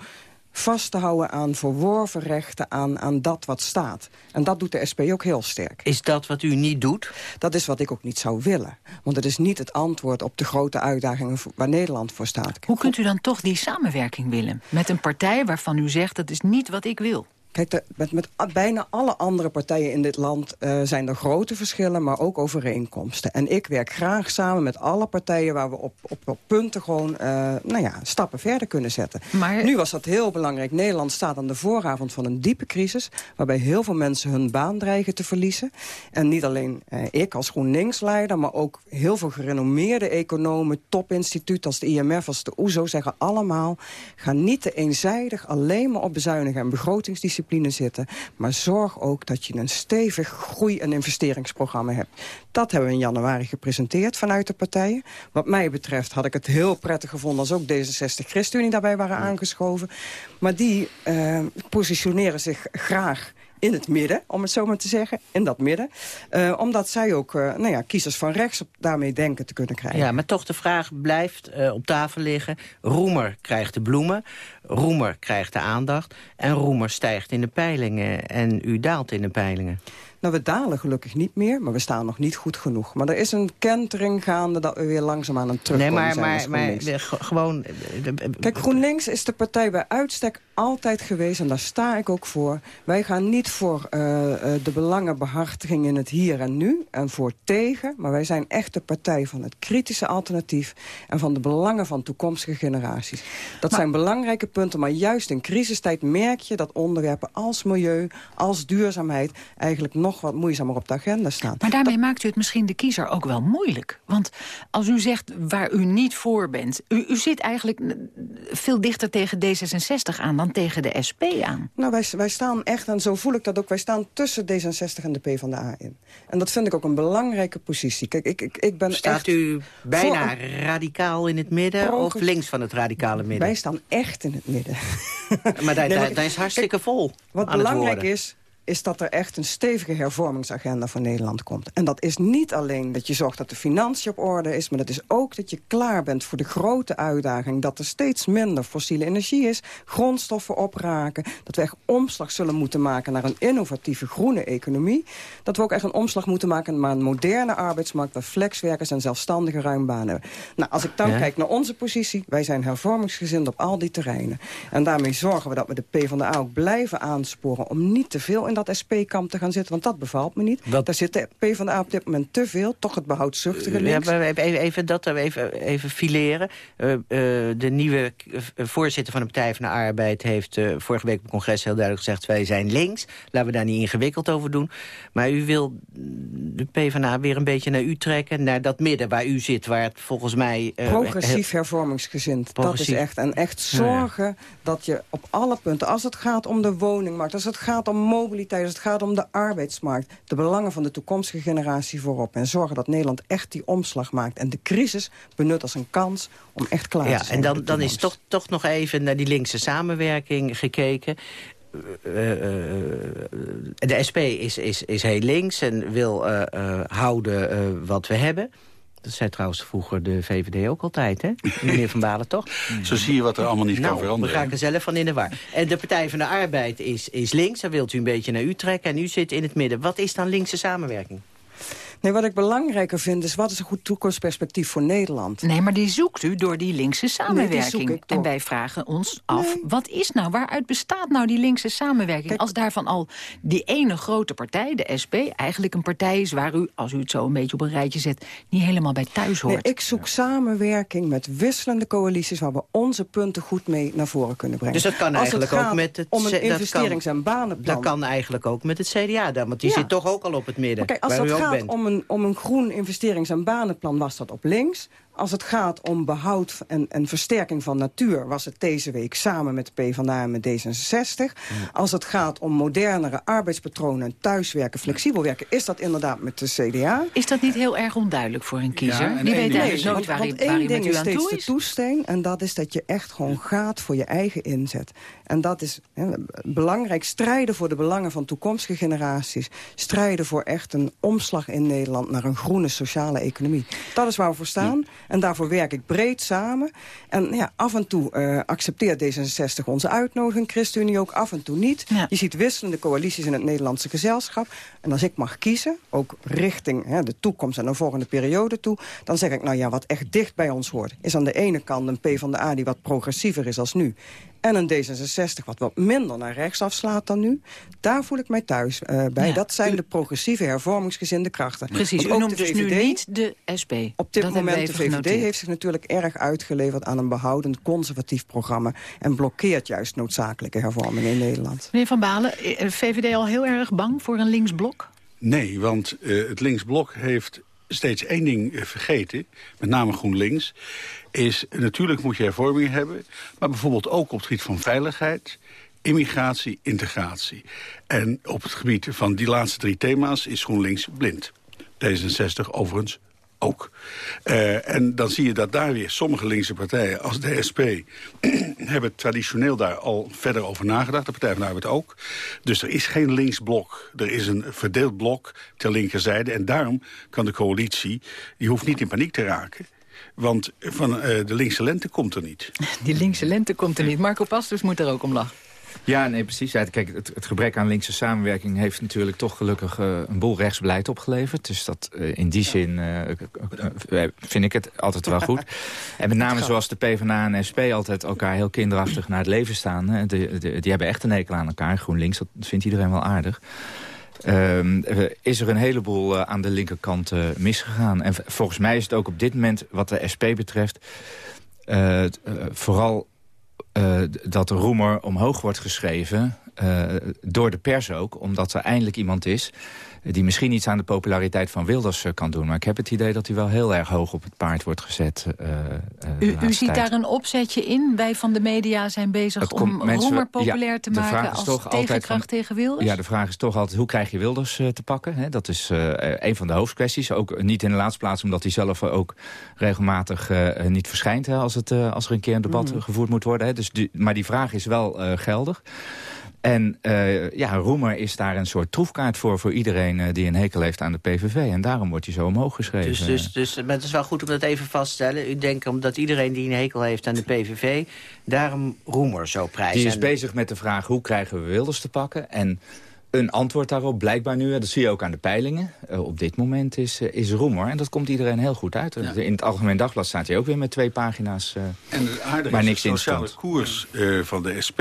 vast te houden aan verworven rechten, aan, aan dat wat staat. En dat doet de SP ook heel sterk. Is dat wat u niet doet? Dat is wat ik ook niet zou willen. Want het is niet het antwoord op de grote uitdagingen waar Nederland voor staat. Hoe kunt u dan toch die samenwerking willen? Met een partij waarvan u zegt, dat is niet wat ik wil. Kijk, de, met, met bijna alle andere partijen in dit land uh, zijn er grote verschillen, maar ook overeenkomsten. En ik werk graag samen met alle partijen waar we op, op, op punten gewoon uh, nou ja, stappen verder kunnen zetten. Maar... Nu was dat heel belangrijk. Nederland staat aan de vooravond van een diepe crisis, waarbij heel veel mensen hun baan dreigen te verliezen. En niet alleen uh, ik als GroenLinks-leider, maar ook heel veel gerenommeerde economen, topinstituten als de IMF, als de OESO, e zeggen allemaal, ga niet te eenzijdig alleen maar op bezuinigen en begrotingsdiscipline zitten. Maar zorg ook dat je een stevig groei- en investeringsprogramma hebt. Dat hebben we in januari gepresenteerd vanuit de partijen. Wat mij betreft had ik het heel prettig gevonden... als ook D66 ChristenUnie daarbij waren aangeschoven. Maar die uh, positioneren zich graag in het midden, om het zo maar te zeggen. In dat midden. Uh, omdat zij ook uh, nou ja, kiezers van rechts daarmee denken te kunnen krijgen. Ja, maar toch de vraag blijft uh, op tafel liggen. Roemer krijgt de bloemen. Roemer krijgt de aandacht. En Roemer stijgt in de peilingen. En u daalt in de peilingen. Nou, we dalen gelukkig niet meer, maar we staan nog niet goed genoeg. Maar er is een kentering gaande dat we weer langzaam aan een terugkomen nee, maar, zijn maar, maar gewoon... Kijk, GroenLinks is de partij bij uitstek altijd geweest, en daar sta ik ook voor. Wij gaan niet voor uh, de belangenbehartiging in het hier en nu en voor tegen, maar wij zijn echt de partij van het kritische alternatief en van de belangen van toekomstige generaties. Dat maar, zijn belangrijke punten, maar juist in crisistijd merk je dat onderwerpen als milieu, als duurzaamheid eigenlijk nog wat moeizamer op de agenda staan. Maar daarmee dat... maakt u het misschien de kiezer ook wel moeilijk. Want als u zegt waar u niet voor bent, u, u zit eigenlijk veel dichter tegen D66 aan dan dan tegen de SP aan? Nou, wij, wij staan echt, en zo voel ik dat ook... wij staan tussen D66 en de PvdA in. En dat vind ik ook een belangrijke positie. Kijk, ik, ik, ik ben Staat echt u bijna een radicaal in het midden of links van het radicale midden? Wij staan echt in het midden. Maar daar, Nee, daar, maar- daar is hartstikke vol Wat belangrijk is, is dat er echt een stevige hervormingsagenda voor Nederland komt. En dat is niet alleen dat je zorgt dat de financiën op orde is... maar dat is ook dat je klaar bent voor de grote uitdaging... dat er steeds minder fossiele energie is, grondstoffen opraken... dat we echt omslag zullen moeten maken naar een innovatieve groene economie... dat we ook echt een omslag moeten maken naar een moderne arbeidsmarkt... waar flexwerkers en zelfstandige ruimbanen hebben. Nou, als ik dan Ja. kijk naar onze positie... wij zijn hervormingsgezind op al die terreinen. En daarmee zorgen we dat we de PvdA ook blijven aansporen... om niet te veel in dat SP-kamp te gaan zitten, want dat bevalt me niet. Daar zit de PvdA op dit moment te veel, toch het behoudzuchtige Ja, links. maar even, even dat er even, even fileren. Eh, eh, de nieuwe eh, voorzitter van de Partij van de Arbeid heeft eh, vorige week op het congres heel duidelijk gezegd... wij zijn links, laten we daar niet ingewikkeld over doen. Maar u wil de PvdA weer een beetje naar u trekken, naar dat midden waar u zit... waar het volgens mij... eh, Progressief hervormingsgezind, dat is echt. En echt Ja, ja. zorgen dat je op alle punten... als het gaat om de woningmarkt, als het gaat om mobiliteit... als het gaat om de arbeidsmarkt... de belangen van de toekomstige generatie voorop. En zorgen dat Nederland echt die omslag maakt. En de crisis benut als een kans om echt klaar Ja, te zijn en voor dan, dan is toch, toch nog even naar die linkse samenwerking gekeken. Eh, eh, eh, de SP is, is, is heel links en wil houden wat we hebben. Dat zei trouwens vroeger de VVD ook altijd, hè? Meneer Van Balen, toch? Zo zie je wat er allemaal niet nou, kan veranderen. we raken zelf van in de war. En de Partij van de Arbeid is, is links. Daar wilt u een beetje naar u trekken. En u zit in het midden. Wat is dan linkse samenwerking? Nee, wat ik belangrijker vind is... wat is een goed toekomstperspectief voor Nederland? Nee, maar die zoekt u door die linkse samenwerking. zoek ik door- En wij vragen ons af, wat is nou, waaruit bestaat nou die linkse samenwerking? als daarvan al die ene grote partij, de SP, eigenlijk een partij is... waar u, als u het zo een beetje op een rijtje zet, niet helemaal bij thuis hoort. Nee, ik zoek samenwerking met wisselende coalities... waar we onze punten goed mee naar voren kunnen brengen. Dus dat kan Als eigenlijk het ook met het... om een dat investerings- en banenplan. Dat kan eigenlijk ook met het CDA dan. Want die Ja. zit toch ook al op het midden. Maar kijk, als waar het u ook gaat bent. om een, om een groen investerings- en banenplan was dat op links. Als het gaat om behoud en, en versterking van natuur... was het deze week samen met de PvdA en met D66. Als het gaat om modernere arbeidspatronen... en thuiswerken, flexibel werken... is dat inderdaad met de CDA. Is dat niet heel erg onduidelijk voor een kiezer? en die weet ding eigenlijk is- nooit want, waar, want hij, waar één ding u is aan steeds toe de toesteen... en dat is dat je echt gewoon gaat voor je eigen inzet. En dat is hè, belangrijk. Strijden voor de belangen van toekomstige generaties. Strijden voor echt een omslag in Nederland... naar een groene sociale economie. Dat is waar we voor staan. En daarvoor werk ik breed samen. En ja, af en toe eh, accepteert D66 onze uitnodiging. ChristenUnie ook af en toe niet. Je ziet wisselende coalities in het Nederlandse gezelschap. En als ik mag kiezen, ook richting hè, de toekomst en een volgende periode toe... dan zeg ik, nou ja, wat echt dicht bij ons hoort... is aan de ene kant een PvdA die wat progressiever is als nu... en een D66 wat wat minder naar rechts afslaat dan nu. Daar voel ik mij thuis eh, bij. Ja. Dat zijn de progressieve hervormingsgezinde krachten. Precies, Want u ook noemt de dus nu niet de SP. op dit dat moment, de VVD genoteerd. heeft zich natuurlijk erg uitgeleverd aan een behoudend conservatief programma... en blokkeert juist noodzakelijke hervormingen in Nederland. Meneer Van Balen, eh, VVD al heel erg bang voor een linksblok? Nee, want eh, het linksblok heeft steeds één ding eh, vergeten, met name GroenLinks, is natuurlijk moet je hervormingen hebben, maar bijvoorbeeld ook op het gebied van veiligheid, immigratie, integratie. En op het gebied van die laatste drie thema's is GroenLinks blind. D66 overigens ook. Eh, en dan zie je dat daar weer sommige linkse partijen als de SP... hebben traditioneel daar al verder over nagedacht. De Partij van de Arbeid ook. Dus er is geen linksblok. Er is een verdeeld blok ter linkerzijde. En daarom kan de coalitie... die hoeft niet in paniek te raken. Want van eh, de linkse lente komt er niet. Die linkse lente komt er niet. Marco Pastors moet er ook om lachen. Ja, nee, precies. Ja, kijk, het, het gebrek aan linkse samenwerking heeft natuurlijk toch gelukkig eh, een boel rechtsbeleid opgeleverd. Dus dat eh, in die zin vind ik het altijd wel goed. En met name zoals de PvdA en SP altijd elkaar heel kinderachtig naar het leven staan. Hè, de, de- die hebben echt een hekel aan elkaar. GroenLinks, dat vindt iedereen wel aardig. Ehm, eh, is er een heleboel eh, aan de linkerkant eh, misgegaan. En volgens mij is het ook op dit moment, wat de SP betreft... vooral dat de roemer omhoog wordt geschreven... Uh, door de pers ook, omdat er eindelijk iemand is die misschien iets aan de populariteit van Wilders kan doen. Maar ik heb het idee dat hij wel heel erg hoog op het paard wordt gezet. Uh, u, u ziet daar een opzetje in? Wij van de media zijn bezig om Roemer populair ja, te maken als tegenkracht van, tegen Wilders? Ja, de vraag is toch altijd hoe krijg je Wilders te pakken? Dat is een van de hoofdkwesties. Ook niet in de laatste plaats omdat hij zelf ook regelmatig niet verschijnt... Als, het, als er een keer een debat mm. gevoerd moet worden. Dus die, maar die vraag is wel geldig. En uh, ja, Roemer is daar een soort troefkaart voor... voor iedereen uh, die een hekel heeft aan de PVV. En daarom wordt hij zo omhoog geschreven. Dus, dus, dus het is wel goed om dat even vast te stellen. U denkt omdat iedereen die een hekel heeft aan de PVV... daarom Roemer zo prijst. Die is bezig met de vraag hoe krijgen we Wilders te pakken... en een antwoord daarop, blijkbaar nu, dat zie je ook aan de peilingen... Uh, op dit moment is, uh, is Roemer. En dat komt iedereen heel goed uit. Ja. In het Algemeen Dagblad staat hij ook weer met twee pagina's uh, En het aardige is de sociale koers van de SP...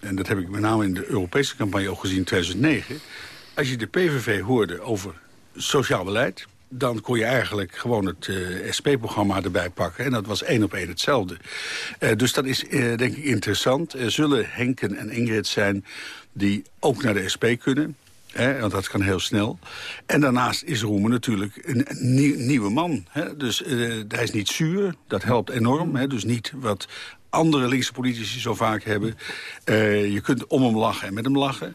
en dat heb ik met name in de Europese campagne ook gezien in 2009... als je de PVV hoorde over sociaal beleid dan kon je eigenlijk gewoon het uh, SP-programma erbij pakken. En dat was één op één hetzelfde. Uh, dus dat is uh, denk ik interessant. Er zullen Henken en Ingrid zijn die ook naar de SP kunnen. Want dat kan heel snel. En daarnaast is Roemen natuurlijk een, nieuwe man. Dus hij is niet zuur, dat helpt enorm. Dus niet wat andere linkse politici zo vaak hebben. je kunt om hem lachen en met hem lachen.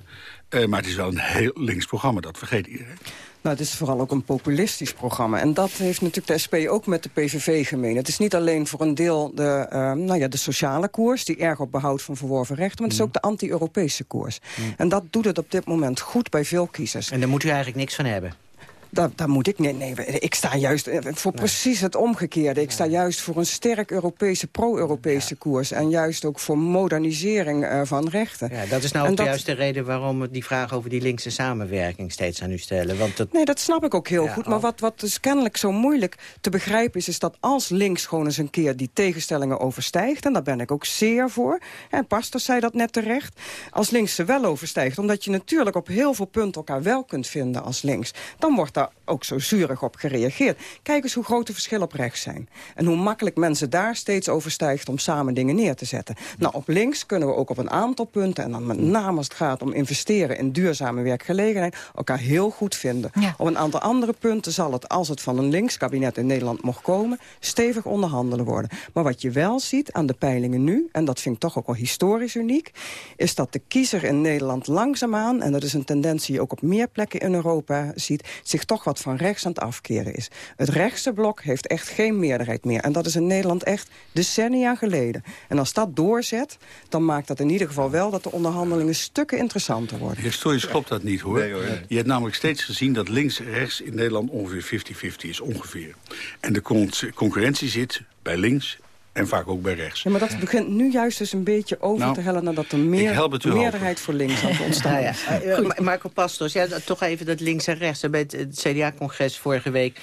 maar het is wel een heel links programma, dat vergeet iedereen. Nou, het is vooral ook een populistisch programma. En dat heeft natuurlijk de SP ook met de PVV gemeen. Het is niet alleen voor een deel de, uh, nou ja, de sociale koers... die erg op behoud van verworven rechten... maar het is ook de anti-Europese koers. En dat doet het op dit moment goed bij veel kiezers. En daar moet u eigenlijk niks van hebben? Daar, daar moet ik... Nee, nee, ik sta juist eh, voor precies het omgekeerde. Ik sta juist voor een sterk Europese, pro-Europese koers. En juist ook voor modernisering uh, van rechten. Ja, dat is nou ook juist de reden waarom we die vraag over die linkse samenwerking steeds aan u stellen. Want dat... Nee, dat snap ik ook heel goed. Maar wat, wat dus kennelijk zo moeilijk te begrijpen is... is dat als links gewoon eens een keer die tegenstellingen overstijgt... en daar ben ik ook zeer voor. En Pastor zei dat net terecht. Als links ze wel overstijgt, omdat je natuurlijk op heel veel punten elkaar wel kunt vinden als links... dan wordt daar ook zo zurig op gereageerd. Kijk eens hoe grote verschillen op rechts zijn. En hoe makkelijk mensen daar steeds overstijgt om samen dingen neer te zetten. Nou, op links kunnen we ook op een aantal punten... en dan met name als het gaat om investeren in duurzame werkgelegenheid... elkaar heel goed vinden. Op een aantal andere punten zal het, als het van een links kabinet in Nederland mocht komen... stevig onderhandelen worden. Maar wat je wel ziet aan de peilingen nu... en dat vind ik toch ook wel historisch uniek... is dat de kiezer in Nederland langzaamaan... en dat is een tendens die je ook op meer plekken in Europa ziet... zich toch wat van rechts aan het afkeren is. Het rechtse blok heeft echt geen meerderheid meer. En dat is in Nederland echt decennia geleden. En als dat doorzet, dan maakt dat in ieder geval wel... dat de onderhandelingen stukken interessanter worden. Historisch klopt dat niet, hoor. Je hebt namelijk steeds gezien dat links-rechts in Nederland ongeveer 50-50 is. Ongeveer. En de concurrentie zit bij links en vaak ook bij rechts. Ja, maar dat begint nu juist dus een beetje over nou, te hellen... nadat er meer, meerderheid voor links aan het ontstaan is. ja, ja. Marco Pastors, ja, toch even dat links en rechts. Bij het CDA-congres vorige week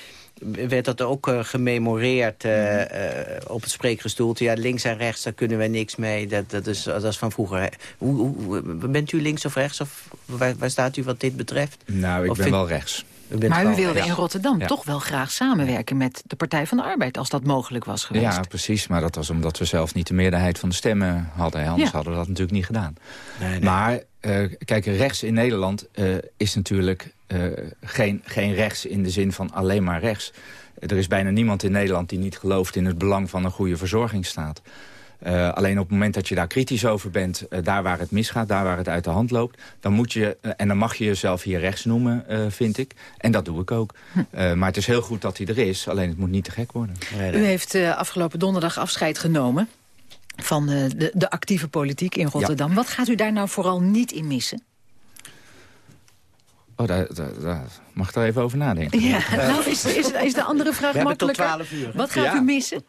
werd dat ook uh, gememoreerd uh, uh, op het spreekgestoelte. Ja, links en rechts, daar kunnen we niks mee. Dat, dat, is, dat is van vroeger. Hoe, hoe, bent u links of rechts? Of waar, waar staat u wat dit betreft? Nou, ik ben wel rechts. Maar u wilde in Rotterdam toch wel graag samenwerken met de Partij van de Arbeid... als dat mogelijk was geweest. Ja, precies. Maar dat was omdat we zelf niet de meerderheid van de stemmen hadden. Anders hadden we dat natuurlijk niet gedaan. Nee, nee. Maar uh, kijk, rechts in Nederland uh, is natuurlijk uh, geen, geen rechts in de zin van alleen maar rechts. Er is bijna niemand in Nederland die niet gelooft in het belang van een goede verzorgingsstaat. Uh, alleen op het moment dat je daar kritisch over bent, uh, daar waar het misgaat, daar waar het uit de hand loopt, dan moet je, uh, en dan mag je jezelf hier rechts noemen, vind ik. En dat doe ik ook. Hm. maar het is heel goed dat hij er is, alleen het moet niet te gek worden. U heeft afgelopen donderdag afscheid genomen van de, de, actieve politiek in Rotterdam. Ja. Wat gaat u daar nou vooral niet in missen? Oh, daar, daar, daar, mag ik daar even over nadenken. Ja, nou, is, is, is, de andere vraag makkelijker? Wat gaat ja. u missen?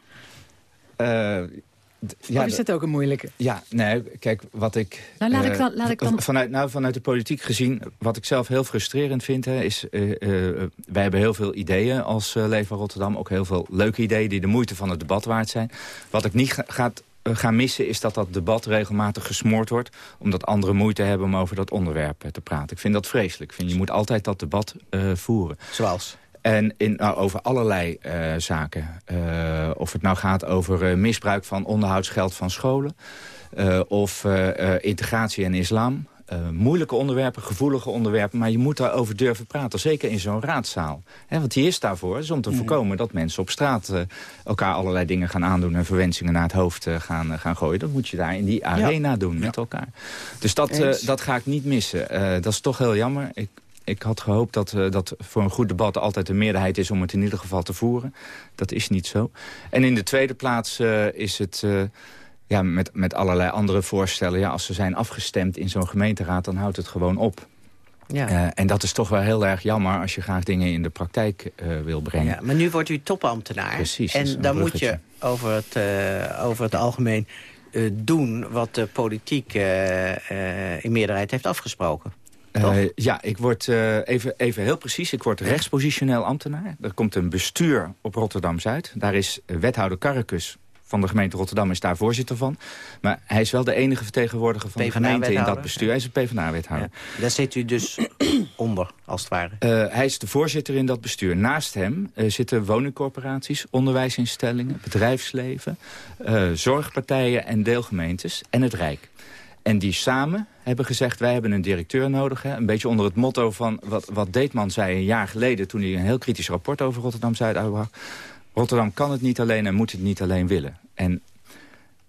Ja, of is dat ook een moeilijke? Ja, nee, kijk, wat ik... Nou, laat, uh, ik dan, laat ik dan... Vanuit, nou, vanuit de politiek gezien, wat ik zelf heel frustrerend vind... Hè, is, uh, uh, wij hebben heel veel ideeën als Leven Rotterdam. Ook heel veel leuke ideeën die de moeite van het debat waard zijn. Wat ik niet ga, gaat gaan missen is dat dat debat regelmatig gesmoord wordt... omdat anderen moeite hebben om over dat onderwerp te praten. Ik vind dat vreselijk. Ik vind, je moet altijd dat debat voeren. Zoals? En in, nou, over allerlei uh, zaken. Uh, of het nou gaat over uh, misbruik van onderhoudsgeld van scholen... of integratie en islam. moeilijke onderwerpen, gevoelige onderwerpen... maar je moet daarover durven praten, zeker in zo'n raadzaal. He, want die is daarvoor, is om te voorkomen dat mensen op straat... elkaar allerlei dingen gaan aandoen en verwensingen naar het hoofd gaan, gaan gooien. Dat moet je daar in die arena ja. doen met elkaar. Dus dat, dat ga ik niet missen. dat is toch heel jammer. Ik ik had gehoopt dat, uh, dat voor een goed debat altijd een meerderheid is... om het in ieder geval te voeren. Dat is niet zo. En in de tweede plaats uh, is het... Uh, ja, met, met allerlei andere voorstellen. Ja, als ze zijn afgestemd in zo'n gemeenteraad, dan houdt het gewoon op. Ja. en dat is toch wel heel erg jammer als je graag dingen in de praktijk wil brengen. Ja, maar nu wordt u topambtenaar. Precies. En dan moet je over het, over het algemeen doen wat de politiek in meerderheid heeft afgesproken. Uh, ja, ik word uh, even, even heel precies. Ik word rechtspositioneel ambtenaar. Er komt een bestuur op Rotterdam-Zuid. Daar is wethouder Karrekus van de gemeente Rotterdam is daar voorzitter van. Maar hij is wel de enige vertegenwoordiger van de gemeente in dat bestuur. Hij is een PvdA-wethouder. Ja. Daar zit u dus onder, als het ware. Uh, hij is de voorzitter in dat bestuur. Naast hem uh, zitten woningcorporaties, onderwijsinstellingen, bedrijfsleven... Uh, zorgpartijen en deelgemeentes en het Rijk. En die samen hebben gezegd, wij hebben een directeur nodig. Hè? Een beetje onder het motto van wat, wat Deetman zei een jaar geleden... toen hij een heel kritisch rapport over Rotterdam-Zuid uitbracht. Rotterdam kan het niet alleen en moet het niet alleen willen. En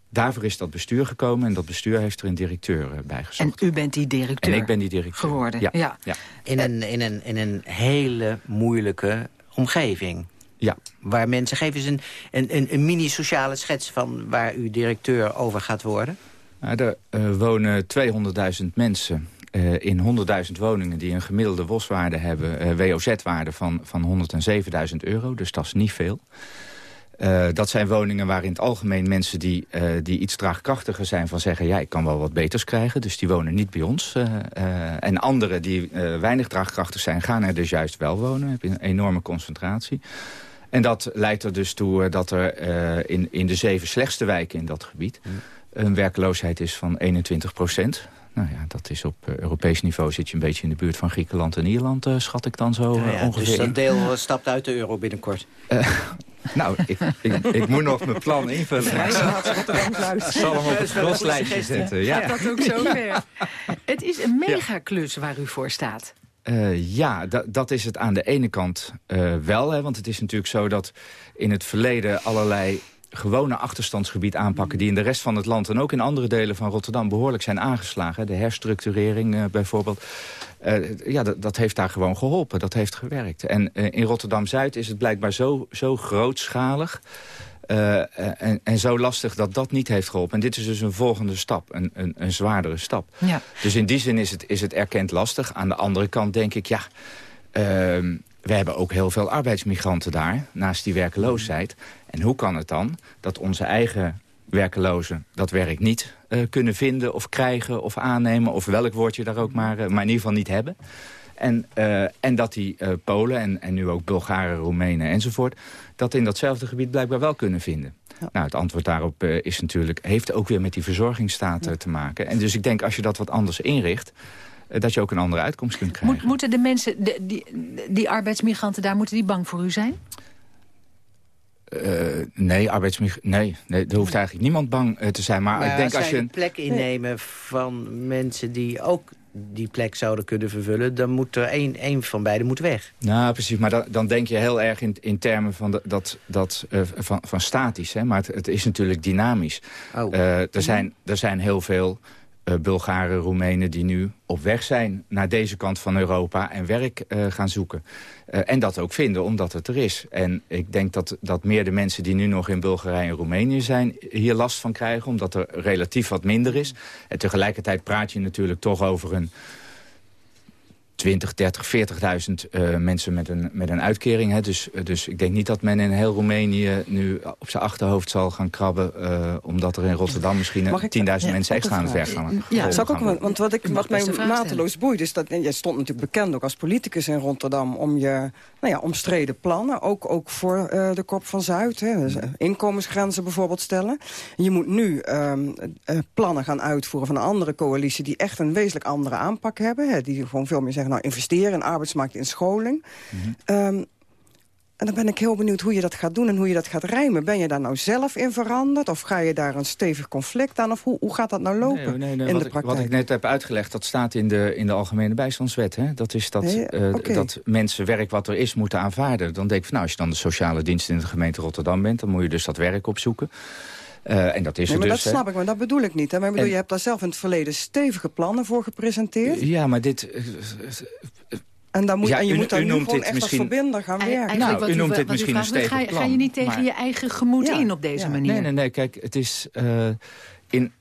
daarvoor is dat bestuur gekomen en dat bestuur heeft er een directeur uh, bij gezocht. En u bent die directeur En ik ben die directeur. Geworden, ja. ja. In, een, in, een, in een hele moeilijke omgeving. Ja. Waar mensen, geven eens een, een, een mini-sociale schets van waar uw directeur over gaat worden. Nou, er uh, wonen 200.000 mensen uh, in 100.000 woningen... die een gemiddelde WOS-waarde hebben, uh, WOZ-waarde van, van 107.000 euro. Dus dat is niet veel. dat zijn woningen waar in het algemeen mensen die, die iets draagkrachtiger zijn... van zeggen, ja, ik kan wel wat beters krijgen. Dus die wonen niet bij ons. en anderen die weinig draagkrachtig zijn, gaan er dus juist wel wonen. Heb je een enorme concentratie. En dat leidt er dus toe dat er in, in de zeven slechtste wijken in dat gebied... een werkloosheid is van 21 procent. Nou ja, dat is op uh, Europees niveau zit je een beetje in de buurt van Griekenland en Ierland, uh, schat ik dan zo uh, ja, ongeveer. Dus dat deel stapt uit de euro binnenkort. nou, ik, ik, ik, moet nog mijn plan invullen. Ik zal hem op het groslijstje zetten. Ja. Gaat dat ook zo ver? Het is een megaklus waar u voor staat. ja, dat is het aan de ene kant wel. Hè, want het is natuurlijk zo dat in het verleden allerlei gewone achterstandsgebied aanpakken... die in de rest van het land en ook in andere delen van Rotterdam behoorlijk zijn aangeslagen. De herstructurering uh, bijvoorbeeld. Uh, ja, dat, heeft daar gewoon geholpen. Dat heeft gewerkt. En uh, in Rotterdam-Zuid is het blijkbaar zo, zo grootschalig... en, en, zo lastig dat dat niet heeft geholpen. En dit is dus een volgende stap, een, een, een zwaardere stap. Ja. Dus in die zin is het, is het erkend lastig. Aan de andere kant denk ik, ja... We hebben ook heel veel arbeidsmigranten daar, naast die werkeloosheid. En hoe kan het dan dat onze eigen werkelozen dat werk niet uh, kunnen vinden of krijgen of aannemen... of welk woord je daar ook maar, uh, maar in ieder geval niet hebben. En, uh, en dat die Polen en, en nu ook Bulgaren, Roemenen enzovoort... dat in datzelfde gebied blijkbaar wel kunnen vinden. Ja. Nou, het antwoord daarop is natuurlijk, heeft ook weer met die verzorgingsstaat ja. te maken. En dus ik denk, als je dat wat anders inricht dat je ook een andere uitkomst kunt krijgen. Moet, moeten de mensen, de, die, die arbeidsmigranten daar, moeten die bang voor u zijn? Uh, nee, arbeidsmigranten. Nee, nee, er hoeft eigenlijk niemand bang uh, te zijn. Maar, maar ik denk als, als je een plek innemen van mensen die ook die plek zouden kunnen vervullen... dan moet er één, één van beiden moet weg. Nou, precies. Maar dan, dan denk je heel erg in, in termen van, de, dat, dat, uh, van, van statisch. Hè? Maar het, het is natuurlijk dynamisch. Oh. er, zijn, er zijn heel veel uh, Bulgaren, Roemenen die nu op weg zijn naar deze kant van Europa en werk uh, gaan zoeken. Uh, en dat ook vinden, omdat het er is. En ik denk dat, dat meer de mensen die nu nog in Bulgarije en Roemenië zijn... hier last van krijgen, omdat er relatief wat minder is. En tegelijkertijd praat je natuurlijk toch over een 20, 30, 40.000 uh, mensen met een, met een uitkering. Hè. Dus, dus ik denk niet dat men in heel Roemenië nu op zijn achterhoofd zal gaan krabben... Uh, omdat er in Rotterdam misschien 10.000 ja, mensen extra aan het werk gaan. Ja, zou ik ook, want wat, ik, wat mij mateloos boeit is dat... jij stond natuurlijk bekend ook als politicus in Rotterdam... om je nou ja, omstreden plannen, ook, ook voor uh, de Kop van Zuid... Hè, dus inkomensgrenzen bijvoorbeeld stellen. Je moet nu um, plannen gaan uitvoeren van een andere coalitie... die echt een wezenlijk andere aanpak hebben. Hè, die gewoon veel meer zeggen nou, investeren in arbeidsmarkt, in scholing. Mm -hmm. um, En dan ben ik heel benieuwd hoe je dat gaat doen en hoe je dat gaat rijmen. Ben je daar nou zelf in veranderd? Of ga je daar een stevig conflict aan? Of hoe, hoe gaat dat nou lopen Nee, nee, nee, in de ik, praktijk? wat ik net heb uitgelegd, dat staat in de, in de Algemene Bijstandswet. Hè? Dat is dat, eh, dat mensen werk wat er is moeten aanvaarden. Dan denk ik van, nou, als je dan de sociale dienst in de gemeente Rotterdam bent... dan moet je dus dat werk opzoeken. Eh, en dat is Nee, maar dus. dat hè. snap ik, maar dat bedoel ik niet. Hè? Maar ik bedoel, En- je hebt daar zelf in het verleden stevige plannen voor gepresenteerd. Ja, maar dit... eh, En, dan moet, Ja, en je u- moet daar nu gewoon echt misschien- als verbinder gaan werken. Eigenlijk Nou, wat u noemt dit misschien vraagt, een ga, je, stevig ga je plan, niet tegen maar- je eigen gemoed Ja, in op deze ja. manier? Nee, nee, nee. Kijk, het is... eh, in,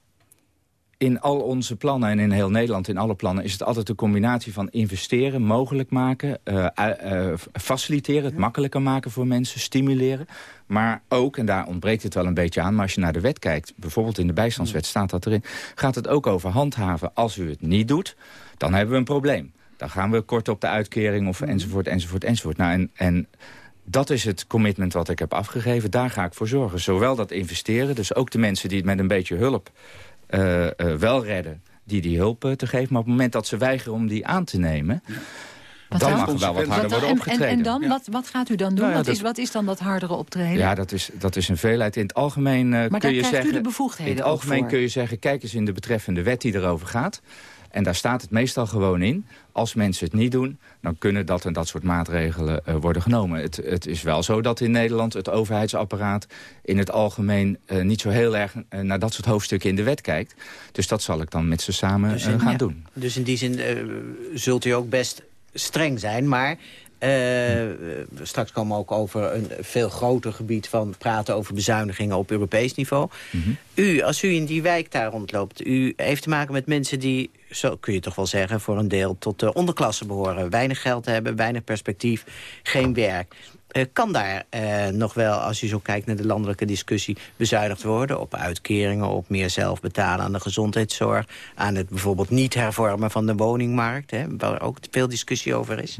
in al onze plannen en in heel Nederland, in alle plannen... is het altijd een combinatie van investeren, mogelijk maken... eh, eh, faciliteren, het makkelijker maken voor mensen, stimuleren. Maar ook, en daar ontbreekt het wel een beetje aan... maar als je naar de wet kijkt, bijvoorbeeld in de bijstandswet staat dat erin... gaat het ook over handhaven. Als u het niet doet, dan hebben we een probleem. Dan gaan we kort op de uitkering of enzovoort, enzovoort, enzovoort. Nou, en... en dat is het commitment wat ik heb afgegeven. Daar ga ik voor zorgen. Zowel dat investeren, dus ook de mensen die het met een beetje hulp wel redden... die die hulp eh, te geven. Maar op het moment dat ze weigeren om die aan te nemen... Wat dan mag er wel wat harder worden En, opgetreden. en, en dan, wat, wat gaat u dan doen? Nou ja, wat, dat- is, wat is dan dat hardere optreden? Ja, dat is, dat is een veelheid. In het algemeen eh, kun daar je krijgt u zeggen... de bevoegdheden In het algemeen kun je zeggen... kijk eens in de betreffende wet die erover gaat. En daar staat het meestal gewoon in. Als mensen het niet doen, dan kunnen dat en dat soort maatregelen eh, worden genomen. Het, het is wel zo dat in Nederland het overheidsapparaat... in het algemeen eh, niet zo heel erg eh, naar dat soort hoofdstukken in de wet kijkt. Dus dat zal ik dan met ze samen Dus in- gaan ja. doen. Dus in die zin zult u ook best streng zijn, maar... eh, straks komen we ook over een veel groter gebied van praten over bezuinigingen op Europees niveau. Mhm. U, als u in die wijk daar rondloopt, u heeft te maken met mensen die, zo kun je toch wel zeggen, voor een deel tot de onderklasse behoren. Weinig geld hebben, weinig perspectief, geen werk. Eh, kan daar eh, nog wel, als je zo kijkt naar de landelijke discussie... bezuinigd worden op uitkeringen, op meer zelf betalen aan de gezondheidszorg... aan het bijvoorbeeld niet hervormen van de woningmarkt... Hè, waar ook veel discussie over is.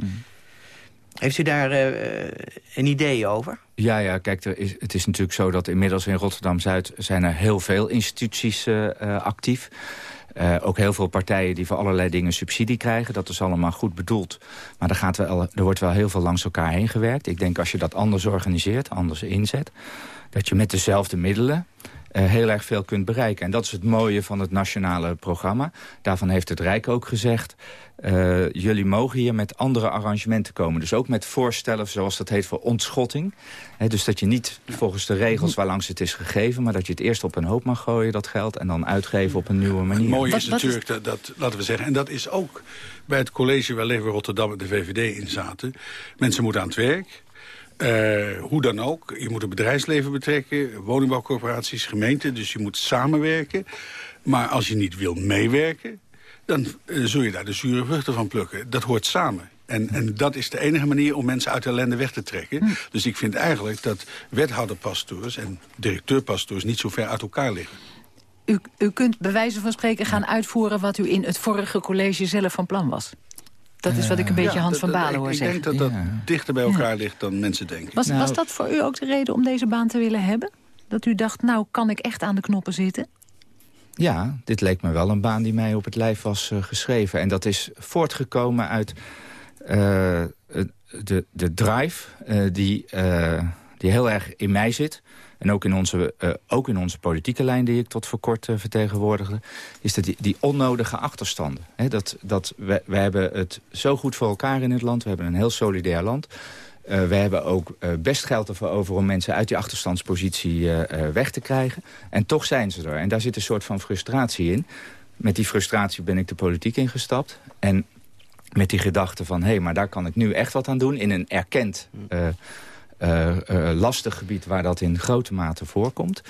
Heeft u daar eh, een idee over? Ja, ja, kijk, er is, het is natuurlijk zo dat inmiddels in Rotterdam-Zuid... zijn er heel veel instituties eh, actief. Eh, ook heel veel partijen die voor allerlei dingen subsidie krijgen. Dat is allemaal goed bedoeld. Maar er, gaat wel, er wordt wel heel veel langs elkaar heen gewerkt. Ik denk als je dat anders organiseert, anders inzet... dat je met dezelfde middelen heel erg veel kunt bereiken. En dat is het mooie van het nationale programma. Daarvan heeft het Rijk ook gezegd... eh, jullie mogen hier met andere arrangementen komen. Dus ook met voorstellen, zoals dat heet, voor ontschotting. Hè, dus dat je niet volgens de regels waarlangs het is gegeven... maar dat je het eerst op een hoop mag gooien, dat geld... en dan uitgeven op een nieuwe manier. Het mooie is natuurlijk dat, dat, laten we zeggen... en dat is ook bij het college waar Leefbaar Rotterdam en de VVD in zaten. Mensen moeten aan het werk. Eh, hoe dan ook. Je moet het bedrijfsleven betrekken, woningbouwcorporaties, gemeenten. Dus je moet samenwerken. Maar als je niet wil meewerken, dan eh, zul je daar de zure vruchten van plukken. Dat hoort samen. En, en dat is de enige manier om mensen uit de ellende weg te trekken. Dus ik vind eigenlijk dat wethouderpastoors en directeurpastoors niet zo ver uit elkaar liggen. U, u kunt bij wijze van spreken gaan uitvoeren... wat u in het vorige college zelf van plan was. Dat is wat ik een beetje Ja, Hans van Balen ik- hoor Ik zeggen. denk dat dat dichter bij elkaar ligt dan mensen denken. Was, Nou, was dat voor u ook de reden om deze baan te willen hebben? Dat u dacht, nou kan ik echt aan de knoppen zitten? Ja, dit leek me wel een baan die mij op het lijf was eh, geschreven. En dat is voortgekomen uit eh, de, de drive eh, die, eh, die heel erg in mij zit. En ook in onze, eh, ook in onze politieke lijn die ik tot voor kort eh, vertegenwoordigde... is dat die, die onnodige achterstanden. Dat, dat we, we hebben het zo goed voor elkaar in het land. We hebben een heel solidair land. Eh, we hebben ook best geld ervoor over om mensen uit die achterstandspositie weg te krijgen. En toch zijn ze er. En daar zit een soort van frustratie in. Met die frustratie ben ik de politiek ingestapt. En met die gedachte van, hé, hey, maar daar kan ik nu echt wat aan doen... in een erkend eh, lastig gebied waar dat in grote mate voorkomt.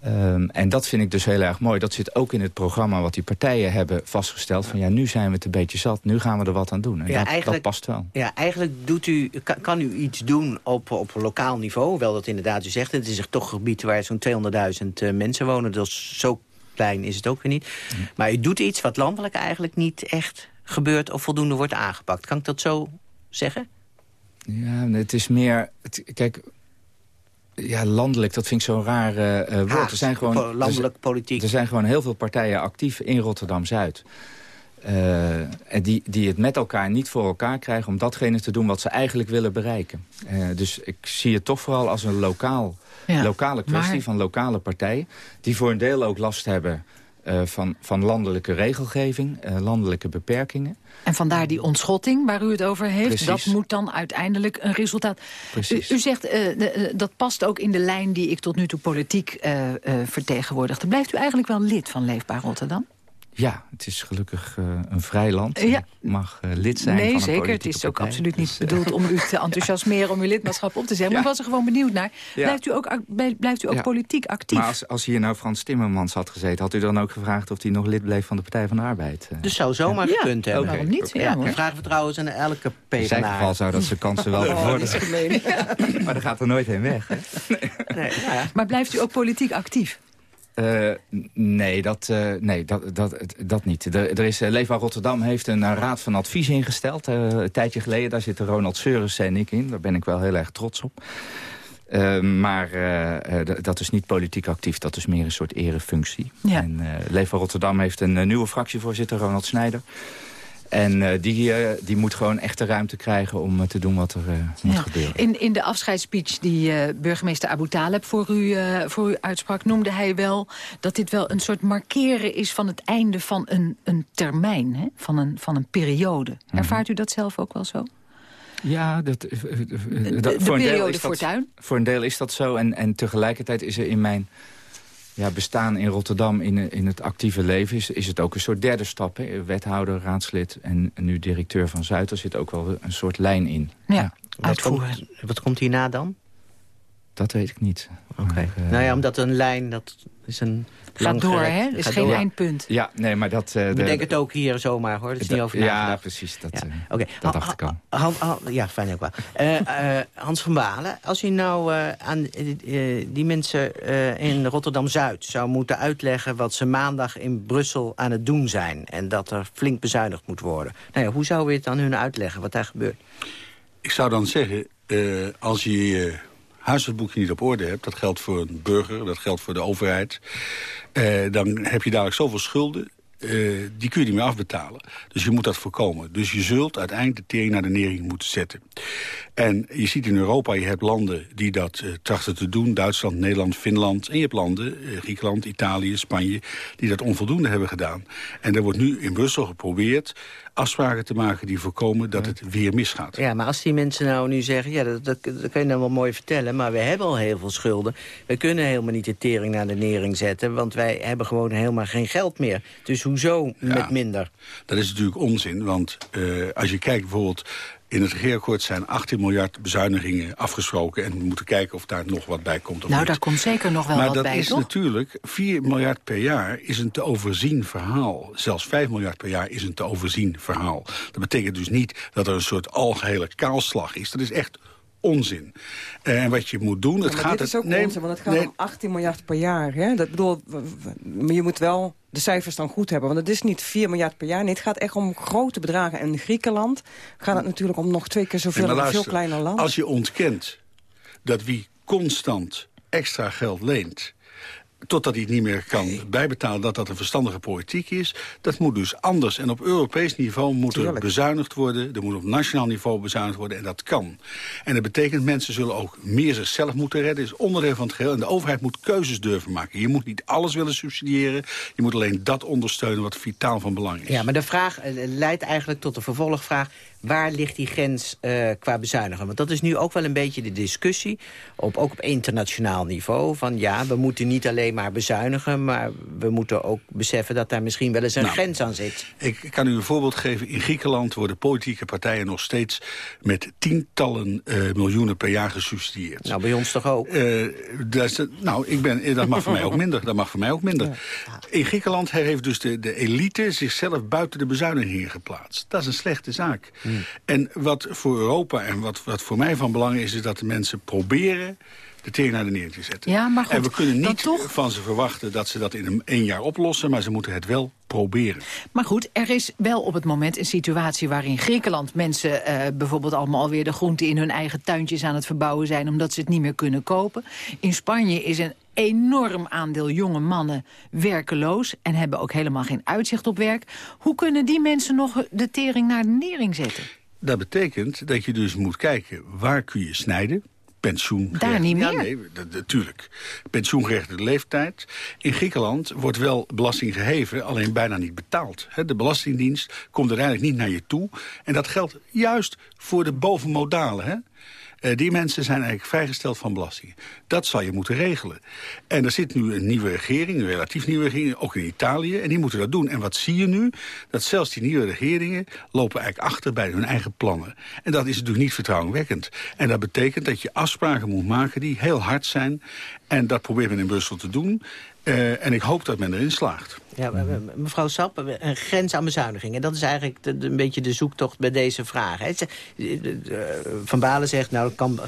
Ehm, en dat vind ik dus heel erg mooi. Dat zit ook in het programma wat die partijen hebben vastgesteld. Van ja, nu zijn we het een beetje zat, nu gaan we er wat aan doen. En Ja, dat, dat past wel. Ja, eigenlijk doet u, kan, kan u iets doen op, op lokaal niveau. Hoewel dat inderdaad, u zegt, het is toch een gebied waar zo'n 200.000 eh, mensen wonen. Dus zo klein is het ook weer niet. Maar u doet iets wat landelijk eigenlijk niet echt gebeurt... of voldoende wordt aangepakt. Kan ik dat zo zeggen? Ja, het is meer... Het, kijk, ja, landelijk, dat vind ik zo'n raar eh, eh, woord. Er zijn gewoon, po- landelijk politiek. Er zijn gewoon heel veel partijen actief in Rotterdam-Zuid. eh, en die, die het met elkaar niet voor elkaar krijgen... om datgene te doen wat ze eigenlijk willen bereiken. Eh, dus ik zie het toch vooral als een lokaal, Ja, lokale kwestie maar- van lokale partijen... die voor een deel ook last hebben eh, van, van landelijke regelgeving, eh, landelijke beperkingen. En vandaar die ontschotting waar u het over heeft. Precies. Dat moet dan uiteindelijk een resultaat... U, Precies. u zegt, eh, dat past ook in de lijn die ik tot nu toe politiek vertegenwoordigde. Blijft u eigenlijk wel lid van Leefbaar Rotterdam? Ja, het is gelukkig eh, een vrij land. Ja. Ik mag eh, lid zijn nee, van zeker. Het is ook partij. absoluut niet Dus, eh, bedoeld om u te enthousiasmeren... om uw lidmaatschap op te zeggen. Maar ik was er gewoon benieuwd naar. Ja. Blijft u ook, blijft u ook Ja. politiek actief? Maar als, als hier nou Frans Timmermans had gezeten... had u dan ook gevraagd of hij nog lid bleef van de Partij van de Arbeid? Dus zou zomaar Ja. gekund hebben. Oké, Waarom niet? Ja, hoor. vragen we trouwens aan elke In zijn PvdA. geval zou dat zijn kansen wel Oh, is bevorderen. maar dat gaat er nooit heen weg. Hè? Nee, nou ja. Maar blijft u ook politiek actief? Eh, nee, dat, eh, nee dat, dat, dat niet. Er, er is, eh, Leefbaar Rotterdam heeft een raad van advies ingesteld. een tijdje geleden. Daar zitten Ronald Seurissen en ik in. Daar ben ik wel heel erg trots op. Maar dat is niet politiek actief. Dat is meer een soort erefunctie. Ja. En Leefbaar Rotterdam heeft een nieuwe fractievoorzitter, Ronald Snijder. En eh, die, eh, die moet gewoon echt de ruimte krijgen om eh, te doen wat er eh, moet Ja. gebeuren. In, in de afscheidsspeech die eh, burgemeester Abu Taleb voor u, eh, voor u uitsprak... noemde hij wel dat dit wel een soort markeren is van het einde van een, een termijn. Hè? Van, een, van een periode. Mhm. Ervaart u dat zelf ook wel zo? Ja, dat, eh, de dat- voor een deel periode is dat-? Voor een deel is dat zo. En, en tegelijkertijd is er in mijn ja, bestaan in Rotterdam, in, in het actieve leven... Is, is het ook een soort derde stap. Hè? Wethouder, raadslid en nu directeur van Zuid. Er zit ook wel een soort lijn in. Ja, Wat komt, wat komt hierna dan? Dat weet ik niet. Oké. Eh, nou ja, omdat een lijn, dat is een... Gaat door, hè? Is geen door. eindpunt. Ja, nee, maar dat... eh, de- Bedenk het ook hier zomaar, hoor. Dat is niet over Ja, nagedacht. precies. Dat, Ja, eh, Oké. dat dacht ik al. Ja, fijn ook wel. Eh, eh, Hans van Balen, als u nou eh, aan die mensen eh, in Rotterdam-Zuid... zou moeten uitleggen wat ze maandag in Brussel aan het doen zijn... en dat er flink bezuinigd moet worden. Nou ja, hoe zou u het aan hun uitleggen, wat daar gebeurt? Ik zou dan zeggen, eh, als je je huishoudboekje niet op orde hebt... dat geldt voor een burger, dat geldt voor de overheid... eh, dan heb je dadelijk zoveel schulden... eh, die kun je niet meer afbetalen. Dus je moet dat voorkomen. Dus je zult uiteindelijk de tering naar de nering moeten zetten. En je ziet in Europa, je hebt landen die dat eh, trachten te doen. Duitsland, Nederland, Finland. En je hebt landen, eh, Griekenland, Italië, Spanje... die dat onvoldoende hebben gedaan. En er wordt nu in Brussel geprobeerd afspraken te maken die voorkomen dat het weer misgaat. Ja, maar als die mensen nou nu zeggen... ja, dat, dat, dat kun je dan wel mooi vertellen... maar we hebben al heel veel schulden. We kunnen helemaal niet de tering naar de nering zetten... want wij hebben gewoon helemaal geen geld meer. Dus hoezo met minder? Dat is natuurlijk onzin, want eh, als je kijkt bijvoorbeeld... in het regeerakkoord zijn 18 miljard bezuinigingen afgesproken... en we moeten kijken of daar nog wat bij komt. Of Nou, niet. daar komt zeker nog wel maar wat dat bij, is toch? natuurlijk, 4 miljard per jaar is een te overzien verhaal. Zelfs 5 miljard per jaar is een te overzien verhaal. Dat betekent dus niet dat er een soort algehele kaalslag is. Dat is echt onzin. En wat je moet doen, het gaat... dit is ook het, nee, onzin, want het gaat nee, om 18 miljard per jaar. Hè? Dat bedoel, je moet wel de cijfers dan goed hebben. Want het is niet 4 miljard per jaar. Nee, het gaat echt om grote bedragen. En in Griekenland gaat het natuurlijk om nog twee keer zoveel Nee, een veel kleiner land. Als je ontkent dat wie constant extra geld leent totdat hij het niet meer kan bijbetalen... dat dat een verstandige politiek is. Dat moet dus anders. En op Europees niveau moet er bezuinigd worden. Er moet op nationaal niveau bezuinigd worden. En dat kan. En dat betekent mensen zullen ook meer zichzelf moeten redden. Dat is onderdeel van het geheel. En de overheid moet keuzes durven maken. Je moet niet alles willen subsidiëren. Je moet alleen dat ondersteunen wat vitaal van belang is. Ja, maar de vraag eh, leidt eigenlijk tot de vervolgvraag... waar ligt die grens eh, qua bezuinigen? Want dat is nu ook wel een beetje de discussie, op, ook op internationaal niveau... van ja, we moeten niet alleen maar bezuinigen... maar we moeten ook beseffen dat daar misschien wel eens een Nou, grens aan zit. Ik kan u een voorbeeld geven. In Griekenland worden politieke partijen nog steeds... met tientallen eh, miljoenen per jaar gesubsidieerd. Nou, bij ons toch ook? Eh, dat, nou, ik ben, dat mag voor mij ook minder. Dat mag voor mij ook minder. In Griekenland heeft dus de, de elite zichzelf buiten de bezuinigingen geplaatst. Dat is een slechte zaak. En wat voor Europa en wat, wat voor mij van belang is... is dat de mensen proberen de tering naar de neer te zetten. Ja, maar goed, en we kunnen niet toch- van ze verwachten dat ze dat in een één jaar oplossen... maar ze moeten het wel proberen. Maar goed, er is wel op het moment een situatie waarin Griekenland mensen eh, bijvoorbeeld allemaal alweer de groenten in hun eigen tuintjes aan het verbouwen zijn omdat ze het niet meer kunnen kopen. In Spanje is een enorm aandeel jonge mannen werkeloos... en hebben ook helemaal geen uitzicht op werk. Hoe kunnen die mensen nog de tering naar de nering zetten? Dat betekent dat je dus moet kijken waar kun je snijden pensioen. Daar niet meer? Ja, nee, natuurlijk. Pensioengerechtigde leeftijd. In Griekenland wordt wel belasting geheven, alleen bijna niet betaald. De Belastingdienst komt uiteindelijk niet naar je toe. En dat geldt juist voor de bovenmodalen. Uh, die mensen zijn eigenlijk vrijgesteld van belastingen. Dat zal je moeten regelen. En er zit nu een nieuwe regering, een relatief nieuwe regering, ook in Italië. En die moeten dat doen. En wat zie je nu? Dat zelfs die nieuwe regeringen lopen eigenlijk achter bij hun eigen plannen. En dat is natuurlijk niet vertrouwenwekkend. En dat betekent dat je afspraken moet maken die heel hard zijn. En dat probeert men in Brussel te doen. Uh, en ik hoop dat men erin slaagt. Ja, mevrouw Sap, een grens aan bezuinigingen. Dat is eigenlijk een beetje de zoektocht bij deze vraag. Van Balen zegt, nou, dat kan,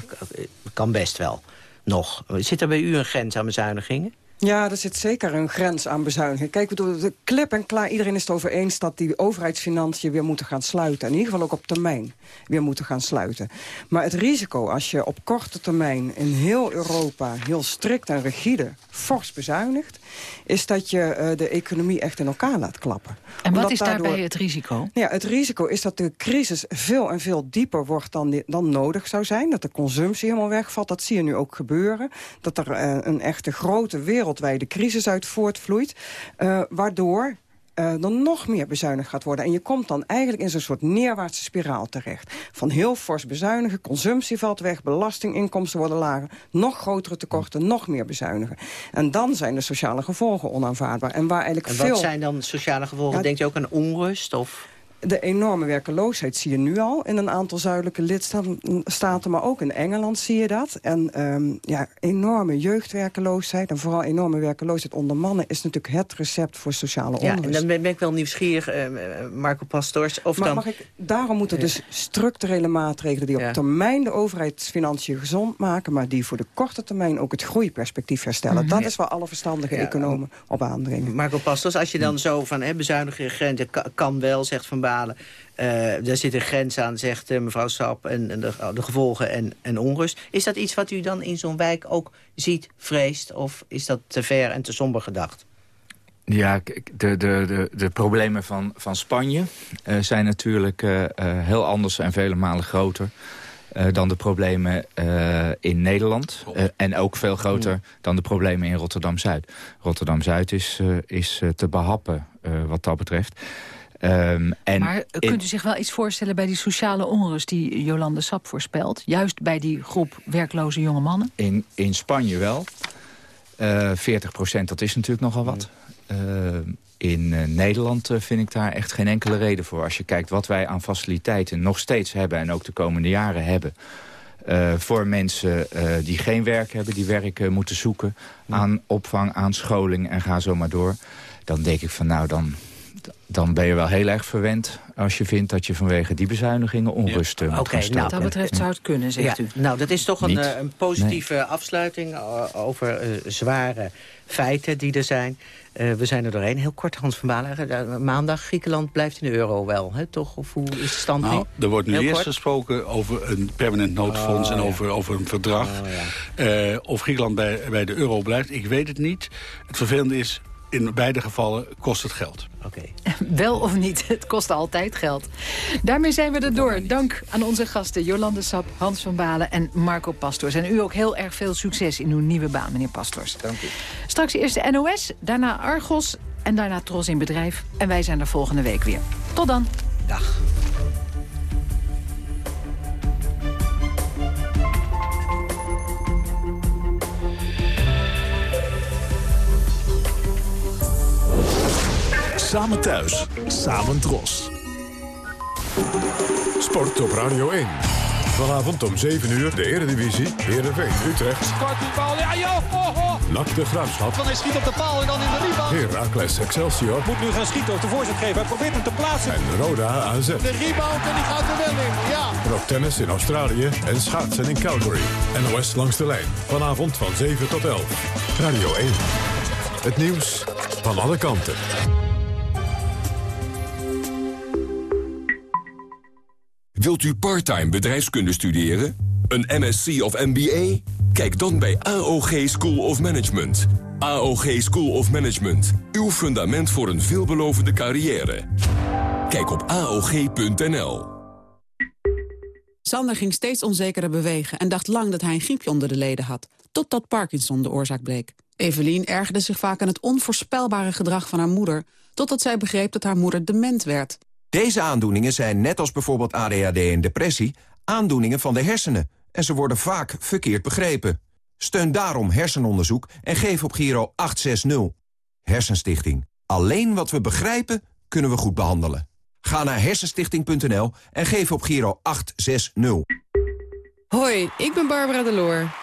kan best wel nog. Zit er bij u een grens aan bezuinigingen? Ja, er zit zeker een grens aan bezuinigingen. Kijk, bedoel, de klip en klaar, iedereen is het over eens... dat die overheidsfinanciën weer moeten gaan sluiten. In ieder geval ook op termijn weer moeten gaan sluiten. Maar het risico als je op korte termijn in heel Europa... heel strikt en rigide fors bezuinigt... is dat je uh, de economie echt in elkaar laat klappen. En wat is daarbij daardoor... het risico? Ja, het risico is dat de crisis veel en veel dieper wordt dan, dan nodig zou zijn. Dat de consumptie helemaal wegvalt. Dat zie je nu ook gebeuren. Dat er uh, een echte grote wereldwijde crisis uit voortvloeit. Uh, waardoor uh, dan nog meer bezuinigd gaat worden. En je komt dan eigenlijk in zo'n soort neerwaartse spiraal terecht. Van heel fors bezuinigen, consumptie valt weg... belastinginkomsten worden lager, nog grotere tekorten... nog meer bezuinigen. En dan zijn de sociale gevolgen onaanvaardbaar. En, waar eigenlijk en wat veel... zijn dan sociale gevolgen? Ja, Denkt u ook aan onrust? Of de enorme werkeloosheid zie je nu al in een aantal zuidelijke lidstaten, maar ook in Engeland zie je dat. En um, ja, enorme jeugdwerkeloosheid en vooral enorme werkeloosheid onder mannen is natuurlijk het recept voor sociale onrust. Ja, en dan ben ik wel nieuwsgierig, uh, Marco Pastors. Of maar, dan... mag ik, daarom moeten dus structurele maatregelen die op termijn de overheidsfinanciën gezond maken, maar die voor de korte termijn ook het groeiperspectief herstellen. Mm -hmm. Dat is waar alle verstandige economen op aandringen. Marco Pastors, als je dan zo van hè, bezuinigen kan wel, zegt Van betalen. Uh, daar zit een grens aan, zegt uh, mevrouw Sap, en, en de, de, gevolgen en, en onrust. Is dat iets wat u dan in zo'n wijk ook ziet, vreest? Of is dat te ver en te somber gedacht? Ja, de, de, de, de problemen van, van Spanje uh, zijn natuurlijk uh, heel anders en vele malen groter. Uh, dan de problemen uh, in Nederland. Uh, en ook veel groter dan de problemen in Rotterdam-Zuid. Rotterdam-Zuid is, is te behappen wat dat betreft. Um, en maar kunt u zich wel iets voorstellen bij die sociale onrust... die Jolande Sap voorspelt? Juist bij die groep werkloze jonge mannen? In, in Spanje wel. Uh, 40 procent, dat is natuurlijk nogal wat. Uh, in uh, Nederland uh, vind ik daar echt geen enkele reden voor. Als je kijkt wat wij aan faciliteiten nog steeds hebben... en ook de komende jaren hebben... Uh, voor mensen uh, die geen werk hebben, die werk uh, moeten zoeken... aan opvang, aan scholing en ga zo maar door. Dan denk ik van nou, dan, dan ben je wel heel erg verwend als je vindt dat je vanwege die bezuinigingen onrust ja. moet okay, gaan nou, dat betreft zou het kunnen, zegt ja, u. Nou, dat is toch een, een positieve nee. afsluiting over uh, zware feiten die er zijn. Uh, we zijn er doorheen. Heel kort, Hans van Balen. Maandag, Griekenland blijft in de euro wel, hè, toch? Of hoe is de stand nou, Er wordt nu Heel eerst kort? gesproken over een permanent noodfonds... Oh, en over, ja. over een verdrag. Oh, ja. uh, of Griekenland bij, bij de euro blijft, ik weet het niet. Het vervelende is, in beide gevallen kost het geld. Oké. Okay. Wel of niet, het kost altijd geld. Daarmee zijn we er door. Dank aan onze gasten Jolande Sap, Hans van Balen en Marco Pastors. En u ook heel erg veel succes in uw nieuwe baan, meneer Pastors. Dank u. Straks eerst de NOS, daarna Argos en daarna Tros in Bedrijf. En wij zijn er volgende week weer. Tot dan. Dag. Samen thuis, samen dros. Sport op Radio 1. Vanavond om 7 uur de Eredivisie, Heerenveen, Utrecht. Kort die bal, ja joh! Oh, oh. Nak de Graafschap. Van hij schiet op de paal en dan in de rebound. Heracles Excelsior. Moet nu gaan schieten of de voorzet geven. Hij probeert hem te plaatsen. En Roda AZ. De rebound en die gaat er wel in, ja. En ook tennis in Australië en schaatsen in Calgary. NOS langs de lijn. Vanavond van 7 tot 11. Radio 1. Het nieuws van alle kanten. Wilt u parttime bedrijfskunde studeren? Een MSc of MBA? Kijk dan bij AOG School of Management. AOG School of Management. Uw fundament voor een veelbelovende carrière. Kijk op AOG.nl. Sander ging steeds onzekerder bewegen en dacht lang dat hij een griepje onder de leden had. Totdat Parkinson de oorzaak bleek. Evelien ergerde zich vaak aan het onvoorspelbare gedrag van haar moeder... totdat zij begreep dat haar moeder dement werd. Deze aandoeningen zijn, net als bijvoorbeeld ADHD en depressie... aandoeningen van de hersenen en ze worden vaak verkeerd begrepen. Steun daarom hersenonderzoek en geef op Giro 860. Hersenstichting. Alleen wat we begrijpen, kunnen we goed behandelen. Ga naar hersenstichting.nl en geef op Giro 860. Hoi, ik ben Barbara Deloor.